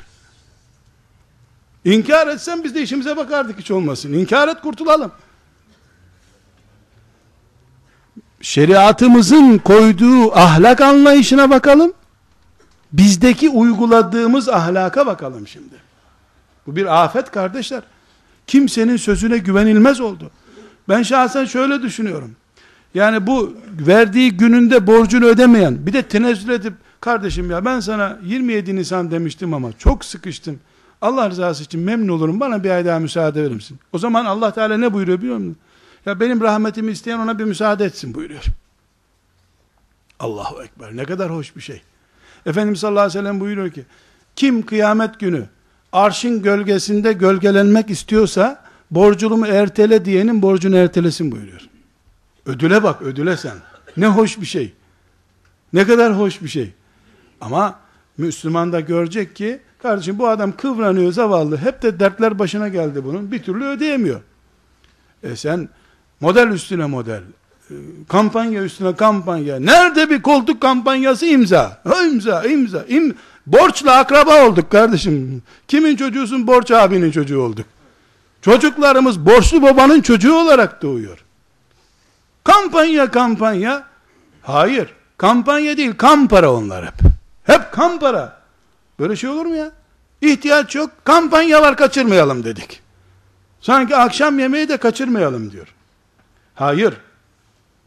İnkar etsen biz de işimize bakardık hiç olmasın. İnkar et kurtulalım. Şeriatımızın koyduğu ahlak anlayışına bakalım. Bizdeki uyguladığımız ahlaka bakalım şimdi. Bu bir afet kardeşler. Kimsenin sözüne güvenilmez oldu. Ben şahsen şöyle düşünüyorum. Yani bu verdiği gününde borcunu ödemeyen, bir de tenezzül edip, kardeşim ya ben sana 27 Nisan demiştim ama çok sıkıştım. Allah rızası için memnun olurum. Bana bir ay daha müsaade verir misin? O zaman Allah Teala ne buyuruyor biliyor musun? Ya benim rahmetimi isteyen ona bir müsaade etsin buyuruyor. Allahu Ekber. Ne kadar hoş bir şey. Efendimiz sallallahu aleyhi ve sellem buyuruyor ki, kim kıyamet günü arşın gölgesinde gölgelenmek istiyorsa, borculumu ertele diyenin borcunu ertelesin buyuruyor. Ödüle bak, ödüle sen. Ne hoş bir şey. Ne kadar hoş bir şey. Ama Müslüman da görecek ki, kardeşim bu adam kıvranıyor zavallı, hep de dertler başına geldi bunun, bir türlü ödeyemiyor. E sen model üstüne model, kampanya üstüne kampanya, nerede bir koltuk kampanyası imza, ha, imza, imza, im, borçla akraba olduk kardeşim, kimin çocuğusun, borç abinin çocuğu olduk. Çocuklarımız borçlu babanın çocuğu olarak doğuyor. Kampanya kampanya, hayır, kampanya değil, kan para onlar hep. Hep kan para. Böyle şey olur mu ya? İhtiyaç yok, kampanyalar kaçırmayalım dedik. Sanki akşam yemeği de kaçırmayalım diyor. Hayır.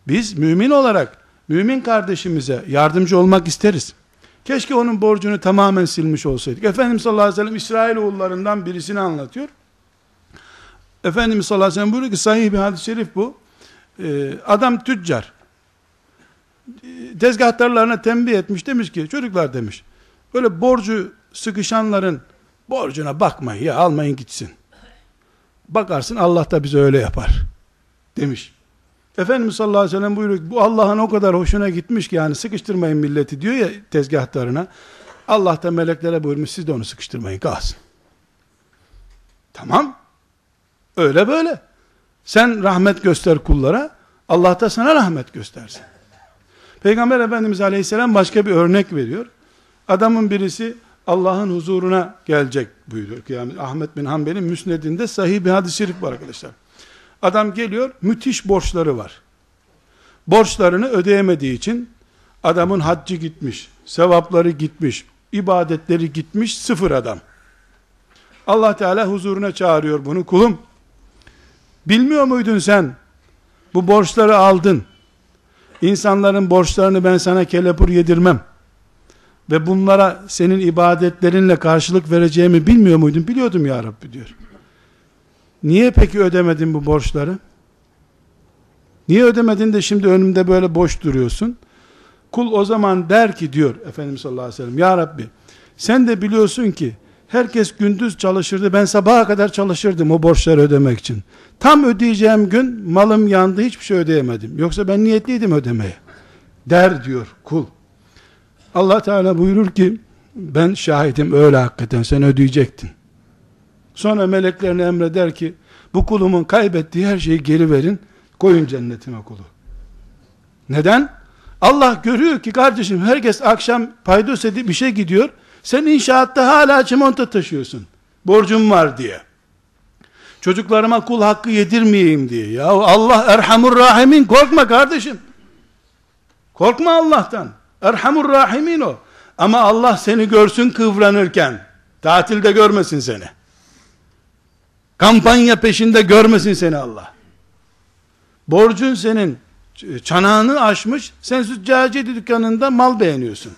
Biz mümin olarak mümin kardeşimize yardımcı olmak isteriz. Keşke onun borcunu tamamen silmiş olsaydık. Efendimiz sallallahu aleyhi ve sellem İsrail oğullarından birisini anlatıyor. Efendimiz sallallahu aleyhi ve sellem buyuruyor ki sahih bir hadis-i şerif bu. Ee, adam tüccar. Tezgahtarlarına tembih etmiş demiş ki çocuklar demiş böyle borcu sıkışanların borcuna bakmayın ya almayın gitsin. Bakarsın Allah da bize öyle yapar. Demiş. Efendimiz sallallahu aleyhi ve sellem buyuruyor bu Allah'ın o kadar hoşuna gitmiş ki yani sıkıştırmayın milleti diyor ya tezgahtarına. Allah da meleklere buyurmuş siz de onu sıkıştırmayın kalsın. Tamam. Öyle böyle. Sen rahmet göster kullara. Allah da sana rahmet göstersin. Peygamber Efendimiz Aleyhisselam başka bir örnek veriyor. Adamın birisi Allah'ın huzuruna gelecek buyuruyor. Yani Ahmet bin Hanbel'in müsnedinde sahih bir hadis-i şerif var arkadaşlar. Adam geliyor, müthiş borçları var. Borçlarını ödeyemediği için adamın haccı gitmiş, sevapları gitmiş, ibadetleri gitmiş, sıfır adam. Allah Teala huzuruna çağırıyor bunu. Kulum, bilmiyor muydun sen? Bu borçları aldın. İnsanların borçlarını ben sana kelepur yedirmem ve bunlara senin ibadetlerinle karşılık vereceğimi bilmiyor muydun? Biliyordum ya Rabbi diyor. Niye peki ödemedin bu borçları? Niye ödemedin de şimdi önümde böyle boş duruyorsun? Kul o zaman der ki diyor Efendimiz sallallahu aleyhi ve sellem Ya Rabbi sen de biliyorsun ki herkes gündüz çalışırdı ben sabaha kadar çalışırdım o borçları ödemek için. Tam ödeyeceğim gün malım yandı hiçbir şey ödeyemedim. Yoksa ben niyetliydim ödemeye. Der diyor kul. Allah Teala buyurur ki ben şahidim öyle hakikaten sen ödeyecektin. Sonra meleklerine emreder ki bu kulumun kaybettiği her şeyi geri verin koyun cennetime kulu. Neden? Allah görüyor ki kardeşim herkes akşam paydos edip bir şey gidiyor. Sen inşaatta hala çimento taşıyorsun. Borcum var diye. Çocuklarıma kul hakkı yedirmeyeyim diye. Ya Allah Erhamur Rahimin korkma kardeşim. Korkma Allah'tan. Erhamur Rahimin o. Ama Allah seni görsün kıvranırken. Tatilde görmesin seni. Kampanya peşinde görmesin seni Allah. Borcun senin çanağını aşmış, sen züccaciye dükkanında mal beğeniyorsun.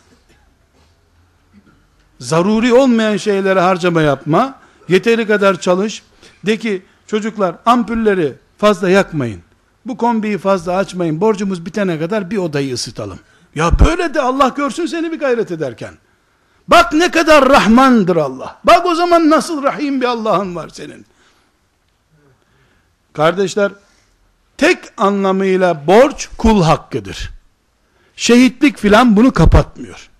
Zaruri olmayan şeylere harcama yapma, yeteri kadar çalış, de ki çocuklar ampulleri fazla yakmayın, bu kombiyi fazla açmayın, borcumuz bitene kadar bir odayı ısıtalım. Ya böyle de Allah görsün seni bir gayret ederken. Bak ne kadar Rahmandır Allah. Bak o zaman nasıl Rahim bir Allah'ın var senin. Kardeşler, tek anlamıyla borç kul hakkıdır. Şehitlik filan bunu kapatmıyor.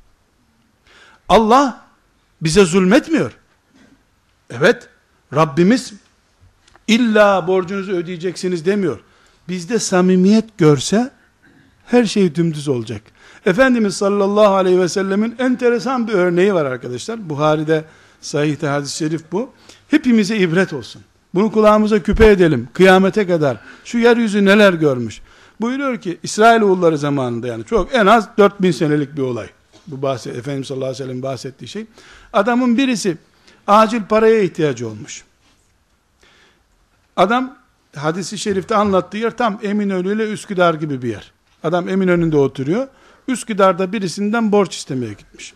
Allah bize zulmetmiyor. Evet, Rabbimiz illa borcunuzu ödeyeceksiniz demiyor. Bizde samimiyet görse her şey dümdüz olacak. Efendimiz sallallahu aleyhi ve sellemin enteresan bir örneği var arkadaşlar. Buhari'de sahihte hadis-i şerif bu. Hepimize ibret olsun. Bunu kulağımıza küpe edelim. Kıyamete kadar. Şu yeryüzü neler görmüş. Buyuruyor ki İsrailoğulları zamanında yani çok en az 4000 senelik bir olay. Bu bahset, Efendimiz sallallahu aleyhi ve sellem bahsettiği şey. Adamın birisi acil paraya ihtiyacı olmuş. Adam hadisi şerifte anlattığı yer tam Eminönü ile Üsküdar gibi bir yer. Adam Eminönü'nde oturuyor. Üsküdar'da birisinden borç istemeye gitmiş.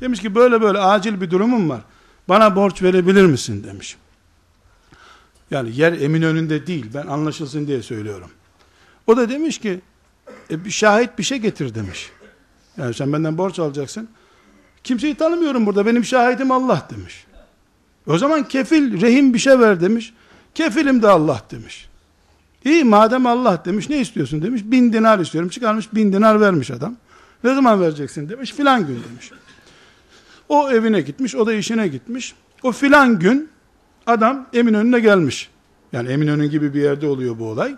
Demiş ki böyle böyle acil bir durumum var. Bana borç verebilir misin demiş. Yani yer emin önünde değil. Ben anlaşılsın diye söylüyorum. O da demiş ki e, bir şahit bir şey getir demiş. Yani sen benden borç alacaksın. Kimseyi tanımıyorum burada. Benim şahidim Allah demiş. O zaman kefil, rehim bir şey ver demiş. Kefilim de Allah demiş. İyi madem Allah demiş ne istiyorsun demiş. Bin dinar istiyorum. Çıkarmış bin dinar vermiş adam. Ne zaman vereceksin demiş. Filan gün demiş. O evine gitmiş. O da işine gitmiş. O filan gün Adam Eminönü'ne gelmiş. Yani Eminönü gibi bir yerde oluyor bu olay.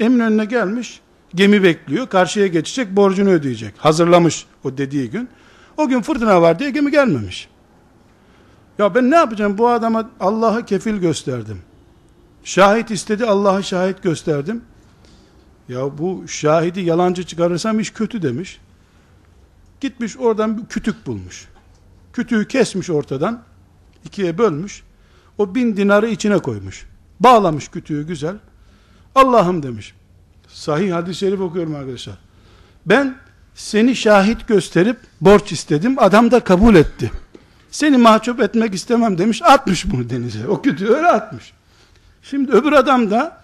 Eminönü'ne gelmiş. Gemi bekliyor. Karşıya geçecek. Borcunu ödeyecek. Hazırlamış o dediği gün. O gün fırtına var diye gemi gelmemiş. Ya ben ne yapacağım? Bu adama Allah'ı kefil gösterdim. Şahit istedi Allah'ı şahit gösterdim. Ya bu şahidi yalancı çıkarırsam iş kötü demiş. Gitmiş oradan bir kütük bulmuş. Kütüğü kesmiş ortadan. ikiye bölmüş. O bin dinarı içine koymuş. Bağlamış kütüğü güzel. Allah'ım demiş. Sahih hadis-i şerif okuyorum arkadaşlar. Ben seni şahit gösterip borç istedim. Adam da kabul etti. Seni mahcup etmek istemem demiş. Atmış bunu denize. O kütüğü öyle atmış. Şimdi öbür adam da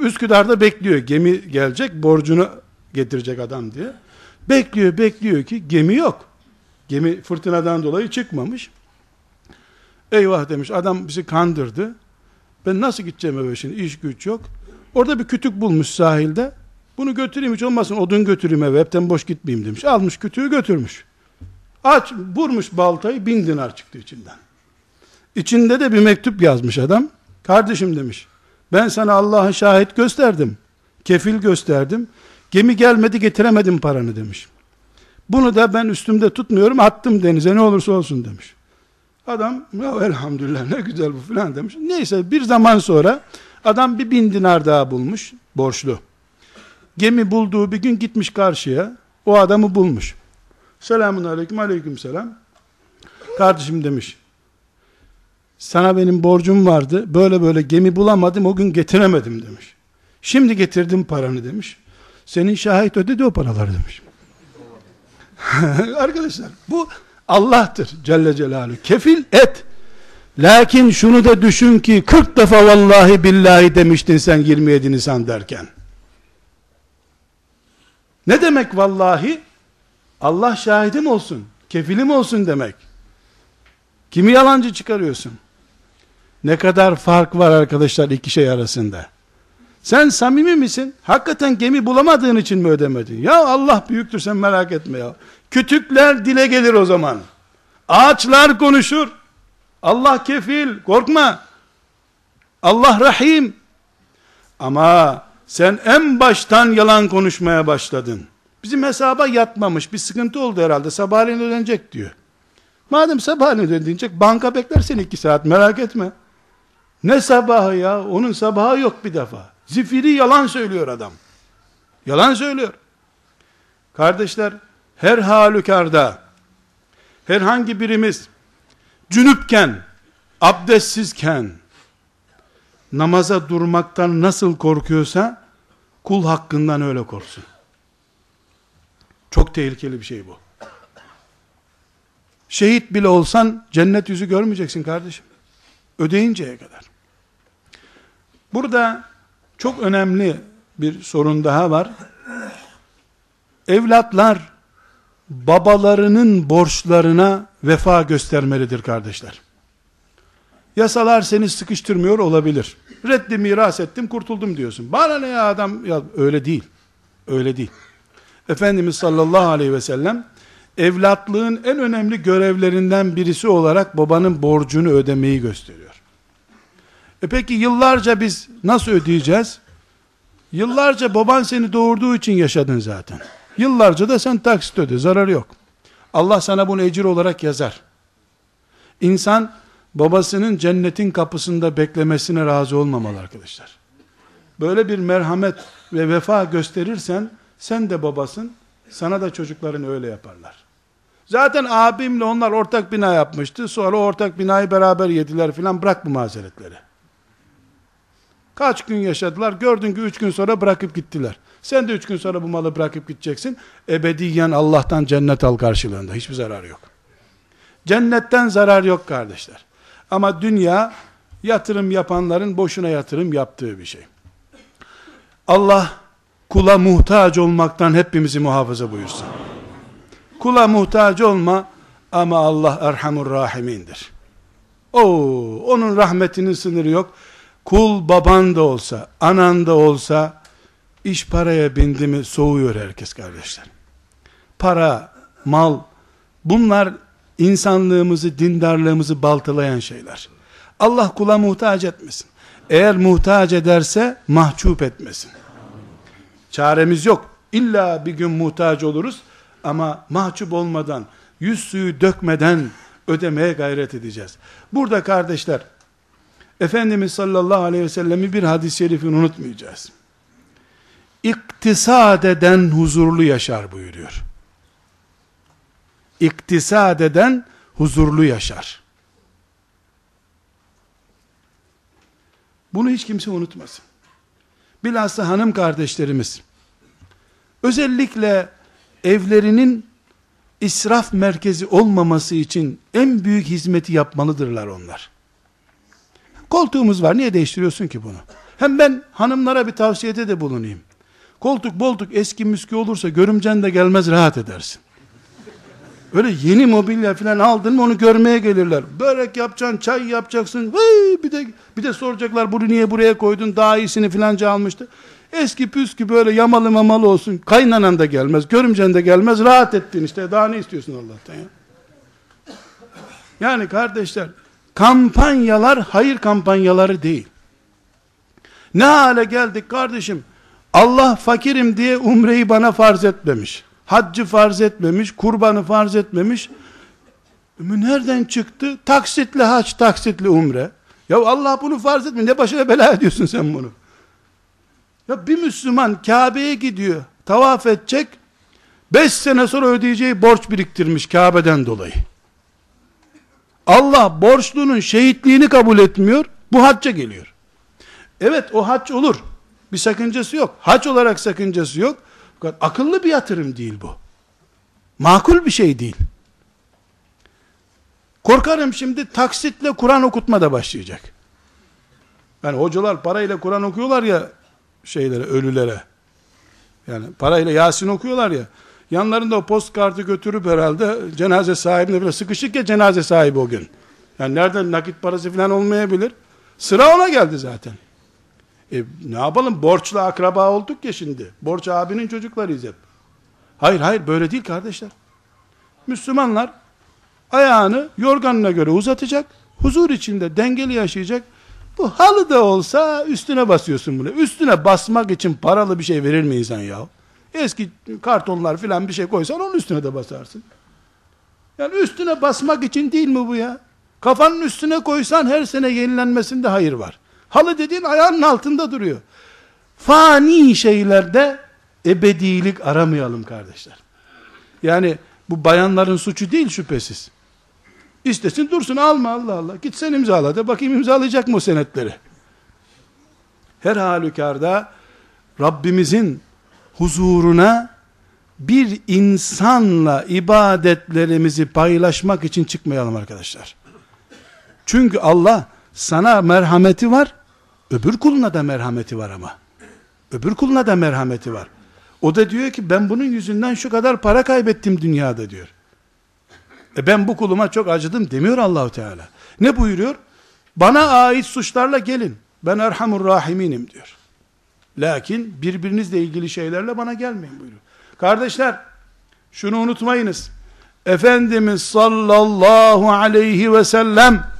Üsküdar'da bekliyor. Gemi gelecek borcunu getirecek adam diye. Bekliyor bekliyor ki gemi yok. Gemi fırtınadan dolayı çıkmamış. Eyvah demiş adam bizi kandırdı. Ben nasıl gideceğim eve şimdi iş güç yok. Orada bir kütük bulmuş sahilde. Bunu götüreyim hiç olmasın odun götüreyim eve hepten boş gitmeyeyim demiş. Almış kütüğü götürmüş. Aç vurmuş baltayı bin dinar çıktı içinden. İçinde de bir mektup yazmış adam. Kardeşim demiş. Ben sana Allah'ı şahit gösterdim. Kefil gösterdim. Gemi gelmedi getiremedim paranı demiş. Bunu da ben üstümde tutmuyorum attım denize ne olursa olsun demiş. Adam ya elhamdülillah ne güzel bu filan demiş. Neyse bir zaman sonra adam bir bin dinar daha bulmuş borçlu. Gemi bulduğu bir gün gitmiş karşıya. O adamı bulmuş. Selamun aleyküm aleyküm selam. Kardeşim demiş. Sana benim borcum vardı. Böyle böyle gemi bulamadım o gün getiremedim demiş. Şimdi getirdim paranı demiş. Senin şahit ödedi o paraları demiş. Arkadaşlar bu Allah'tır Celle Celaluhu. Kefil et. Lakin şunu da düşün ki 40 defa vallahi billahi demiştin sen 27 Nisan derken. Ne demek vallahi? Allah şahidim olsun, kefilim olsun demek. Kimi yalancı çıkarıyorsun? Ne kadar fark var arkadaşlar iki şey arasında. Sen samimi misin? Hakikaten gemi bulamadığın için mi ödemedin? Ya Allah büyüktür sen merak etme ya. Kütükler dile gelir o zaman. Ağaçlar konuşur. Allah kefil, korkma. Allah rahim. Ama sen en baştan yalan konuşmaya başladın. Bizim hesaba yatmamış bir sıkıntı oldu herhalde. Sabahleyin ödenecek diyor. Madem sabahleyin ödenecek banka bekler seni iki saat merak etme. Ne sabahı ya? Onun sabahı yok bir defa. Zifiri yalan söylüyor adam. Yalan söylüyor. Kardeşler, her halükarda herhangi birimiz cünüpken, abdestsizken namaza durmaktan nasıl korkuyorsa kul hakkından öyle korksun. Çok tehlikeli bir şey bu. Şehit bile olsan cennet yüzü görmeyeceksin kardeşim. Ödeyinceye kadar. Burada çok önemli bir sorun daha var. Evlatlar babalarının borçlarına vefa göstermelidir kardeşler. Yasalar seni sıkıştırmıyor olabilir. Reddi miras ettim kurtuldum diyorsun. Bana ne ya adam ya öyle değil. Öyle değil. Efendimiz sallallahu aleyhi ve sellem evlatlığın en önemli görevlerinden birisi olarak babanın borcunu ödemeyi gösteriyor. E peki yıllarca biz nasıl ödeyeceğiz? Yıllarca baban seni doğurduğu için yaşadın zaten. Yıllarca da sen taksit öde, zararı yok. Allah sana bunu ecir olarak yazar. İnsan babasının cennetin kapısında beklemesine razı olmamalı arkadaşlar. Böyle bir merhamet ve vefa gösterirsen sen de babasın, sana da çocukların öyle yaparlar. Zaten abimle onlar ortak bina yapmıştı. Sonra ortak binayı beraber yediler filan. Bırak bu mazeretleri. Kaç gün yaşadılar? Gördün ki üç gün sonra bırakıp gittiler. Sen de üç gün sonra bu malı bırakıp gideceksin. Ebediyen Allah'tan cennet al karşılığında. Hiçbir zarar yok. Cennetten zarar yok kardeşler. Ama dünya yatırım yapanların boşuna yatırım yaptığı bir şey. Allah kula muhtaç olmaktan hepimizi muhafaza buyursun. Kula muhtaç olma ama Allah Erhamur Rahimindir. O onun rahmetinin sınırı yok. Kul baban da olsa, anan da olsa iş paraya bindi mi soğuyor herkes kardeşler. Para, mal bunlar insanlığımızı, dindarlığımızı baltalayan şeyler. Allah kula muhtaç etmesin. Eğer muhtaç ederse mahcup etmesin. Çaremiz yok. İlla bir gün muhtaç oluruz ama mahcup olmadan, yüz suyu dökmeden ödemeye gayret edeceğiz. Burada kardeşler, Efendimiz sallallahu aleyhi ve sellemi bir hadis-i şerifini unutmayacağız. İktisad eden huzurlu yaşar buyuruyor. İktisad eden huzurlu yaşar. Bunu hiç kimse unutmasın. Bilhassa hanım kardeşlerimiz, özellikle evlerinin israf merkezi olmaması için en büyük hizmeti yapmalıdırlar onlar. Koltuğumuz var, niye değiştiriyorsun ki bunu? Hem ben hanımlara bir tavsiyede de bulunayım. Koltuk boltuk eski müskü olursa görümcen de gelmez rahat edersin. Öyle yeni mobilya falan aldın mı onu görmeye gelirler. Börek yapacaksın, çay yapacaksın. Vay, bir de bir de soracaklar bunu niye buraya koydun? Daha iyisini filanca almıştı. Eski püskü böyle yamalı mamalı olsun. Kaynanan da gelmez, görümcen de gelmez. Rahat ettin işte. Daha ne istiyorsun Allah'tan ya? Yani kardeşler, kampanyalar hayır kampanyaları değil. Ne hale geldik kardeşim? Allah fakirim diye umreyi bana farz etmemiş. Haccı farz etmemiş, kurbanı farz etmemiş. Nereden çıktı? Taksitli hac, taksitli umre. Ya Allah bunu farz etmiyor. Ne başına bela ediyorsun sen bunu? Ya bir Müslüman Kabe'ye gidiyor. Tavaf edecek. Beş sene sonra ödeyeceği borç biriktirmiş Kabe'den dolayı. Allah borçlunun şehitliğini kabul etmiyor. Bu hacca geliyor. Evet o hac olur. Bir sakıncası yok. Hac olarak sakıncası yok. Fakat akıllı bir yatırım değil bu. Makul bir şey değil. Korkarım şimdi taksitle Kur'an okutma da başlayacak. Yani hocalar parayla Kur'an okuyorlar ya şeylere, ölülere. Yani parayla Yasin okuyorlar ya. Yanlarında o post kartı götürüp herhalde cenaze sahibine bile sıkışık ya cenaze sahibi o gün. Yani nereden nakit parası falan olmayabilir. Sıra ona geldi zaten. E, ne yapalım borçla akraba olduk ya şimdi. Borç abinin çocuklarıyız hep. Hayır hayır böyle değil kardeşler. Müslümanlar ayağını yorganına göre uzatacak. Huzur içinde dengeli yaşayacak. Bu halı da olsa üstüne basıyorsun bunu. Üstüne basmak için paralı bir şey verir mi insan ya? Eski kartonlar filan bir şey koysan onun üstüne de basarsın. Yani üstüne basmak için değil mi bu ya? Kafanın üstüne koysan her sene yenilenmesinde hayır var. Halı dediğin ayağının altında duruyor. Fani şeylerde ebedilik aramayalım kardeşler. Yani bu bayanların suçu değil şüphesiz. İstesin dursun alma Allah Allah. Git sen imzala de bakayım imzalayacak mı o senetleri. Her halükarda Rabbimizin huzuruna bir insanla ibadetlerimizi paylaşmak için çıkmayalım arkadaşlar. Çünkü Allah sana merhameti var, öbür kuluna da merhameti var ama. Öbür kuluna da merhameti var. O da diyor ki ben bunun yüzünden şu kadar para kaybettim dünyada diyor. E ben bu kuluma çok acıdım demiyor Allahu Teala. Ne buyuruyor? Bana ait suçlarla gelin. Ben Erhamur Rahiminim diyor. Lakin birbirinizle ilgili şeylerle bana gelmeyin buyuruyor. Kardeşler, şunu unutmayınız. Efendimiz sallallahu aleyhi ve sellem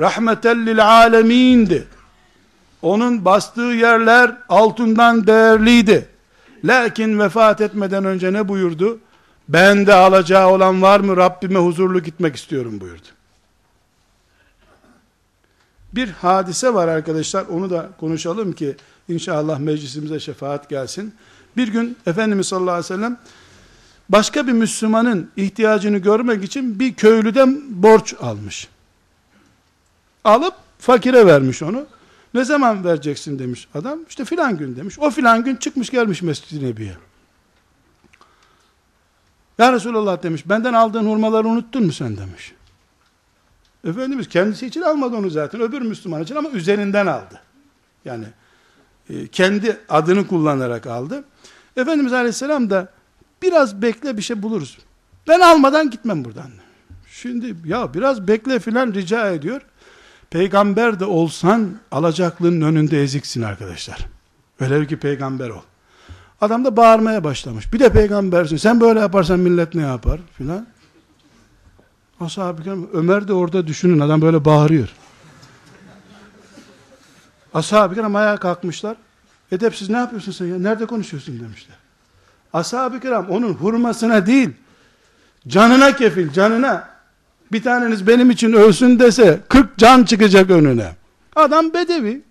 rahmetellil alemindi. Onun bastığı yerler altından değerliydi. Lakin vefat etmeden önce ne buyurdu? Bende alacağı olan var mı? Rabbime huzurlu gitmek istiyorum buyurdu. Bir hadise var arkadaşlar. Onu da konuşalım ki inşallah meclisimize şefaat gelsin. Bir gün Efendimiz sallallahu aleyhi ve sellem başka bir Müslümanın ihtiyacını görmek için bir köylüden borç almış. Alıp fakire vermiş onu. Ne zaman vereceksin demiş adam. İşte filan gün demiş. O filan gün çıkmış gelmiş Mescid-i Nebi'ye. Ya Resulallah demiş, benden aldığın hurmaları unuttun mu sen demiş. Efendimiz kendisi için almadı onu zaten, öbür Müslüman için ama üzerinden aldı. Yani e, kendi adını kullanarak aldı. Efendimiz Aleyhisselam da biraz bekle bir şey buluruz. Ben almadan gitmem buradan. Şimdi ya biraz bekle filan rica ediyor. Peygamber de olsan alacaklığın önünde eziksin arkadaşlar. Velev ki peygamber ol. Adam da bağırmaya başlamış. Bir de peygambersin. Sen böyle yaparsan millet ne yapar filan. Ashab-ı Ömer de orada düşünün adam böyle bağırıyor. Ashab-ı kiram ayağa kalkmışlar. Edepsiz ne yapıyorsun sen ya? Nerede konuşuyorsun demişler. Ashab-ı kiram onun hurmasına değil, canına kefil, canına. Bir taneniz benim için ölsün dese 40 can çıkacak önüne. Adam bedevi.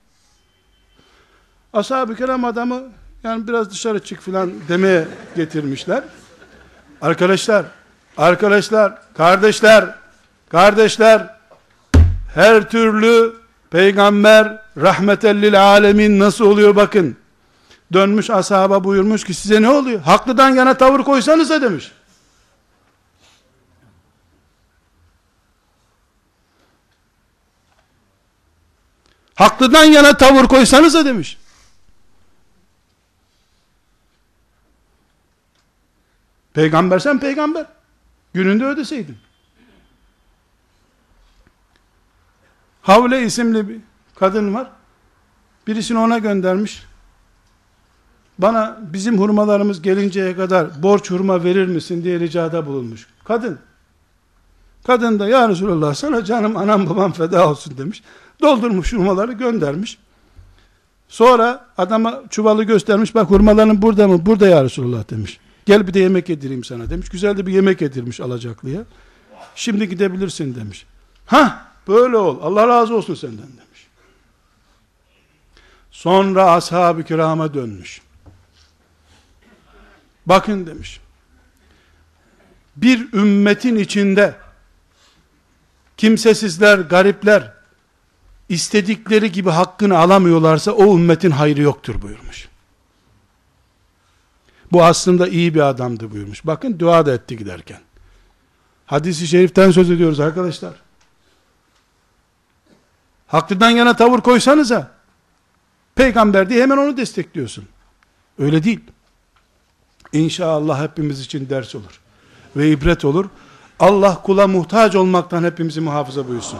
Ashab-ı kiram adamı yani biraz dışarı çık filan demeye getirmişler. Arkadaşlar, arkadaşlar, kardeşler, kardeşler, her türlü peygamber rahmetellil alemin nasıl oluyor bakın. Dönmüş ashaba buyurmuş ki size ne oluyor? Haklıdan yana tavır koysanıza demiş. Haklıdan yana tavır koysanıza demiş. Peygamber sen peygamber. Gününde ödeseydin. Havle isimli bir kadın var. Birisini ona göndermiş. Bana bizim hurmalarımız gelinceye kadar borç hurma verir misin diye ricada bulunmuş. Kadın. Kadın da ya Resulallah sana canım anam babam feda olsun demiş. Doldurmuş hurmaları göndermiş. Sonra adama çuvalı göstermiş. Bak hurmaların burada mı? Burada ya Resulallah demiş. Gel bir de yemek yedireyim sana demiş. Güzel de bir yemek yedirmiş alacaklıya. Şimdi gidebilirsin demiş. Ha böyle ol. Allah razı olsun senden demiş. Sonra ashab-ı kirama dönmüş. Bakın demiş. Bir ümmetin içinde kimsesizler, garipler istedikleri gibi hakkını alamıyorlarsa o ümmetin hayrı yoktur buyurmuş. Bu aslında iyi bir adamdı buyurmuş. Bakın dua da etti giderken. Hadisi şeriften söz ediyoruz arkadaşlar. Haklıdan yana tavır koysanıza peygamber diye hemen onu destekliyorsun. Öyle değil. İnşallah hepimiz için ders olur. Ve ibret olur. Allah kula muhtaç olmaktan hepimizi muhafaza buyursun.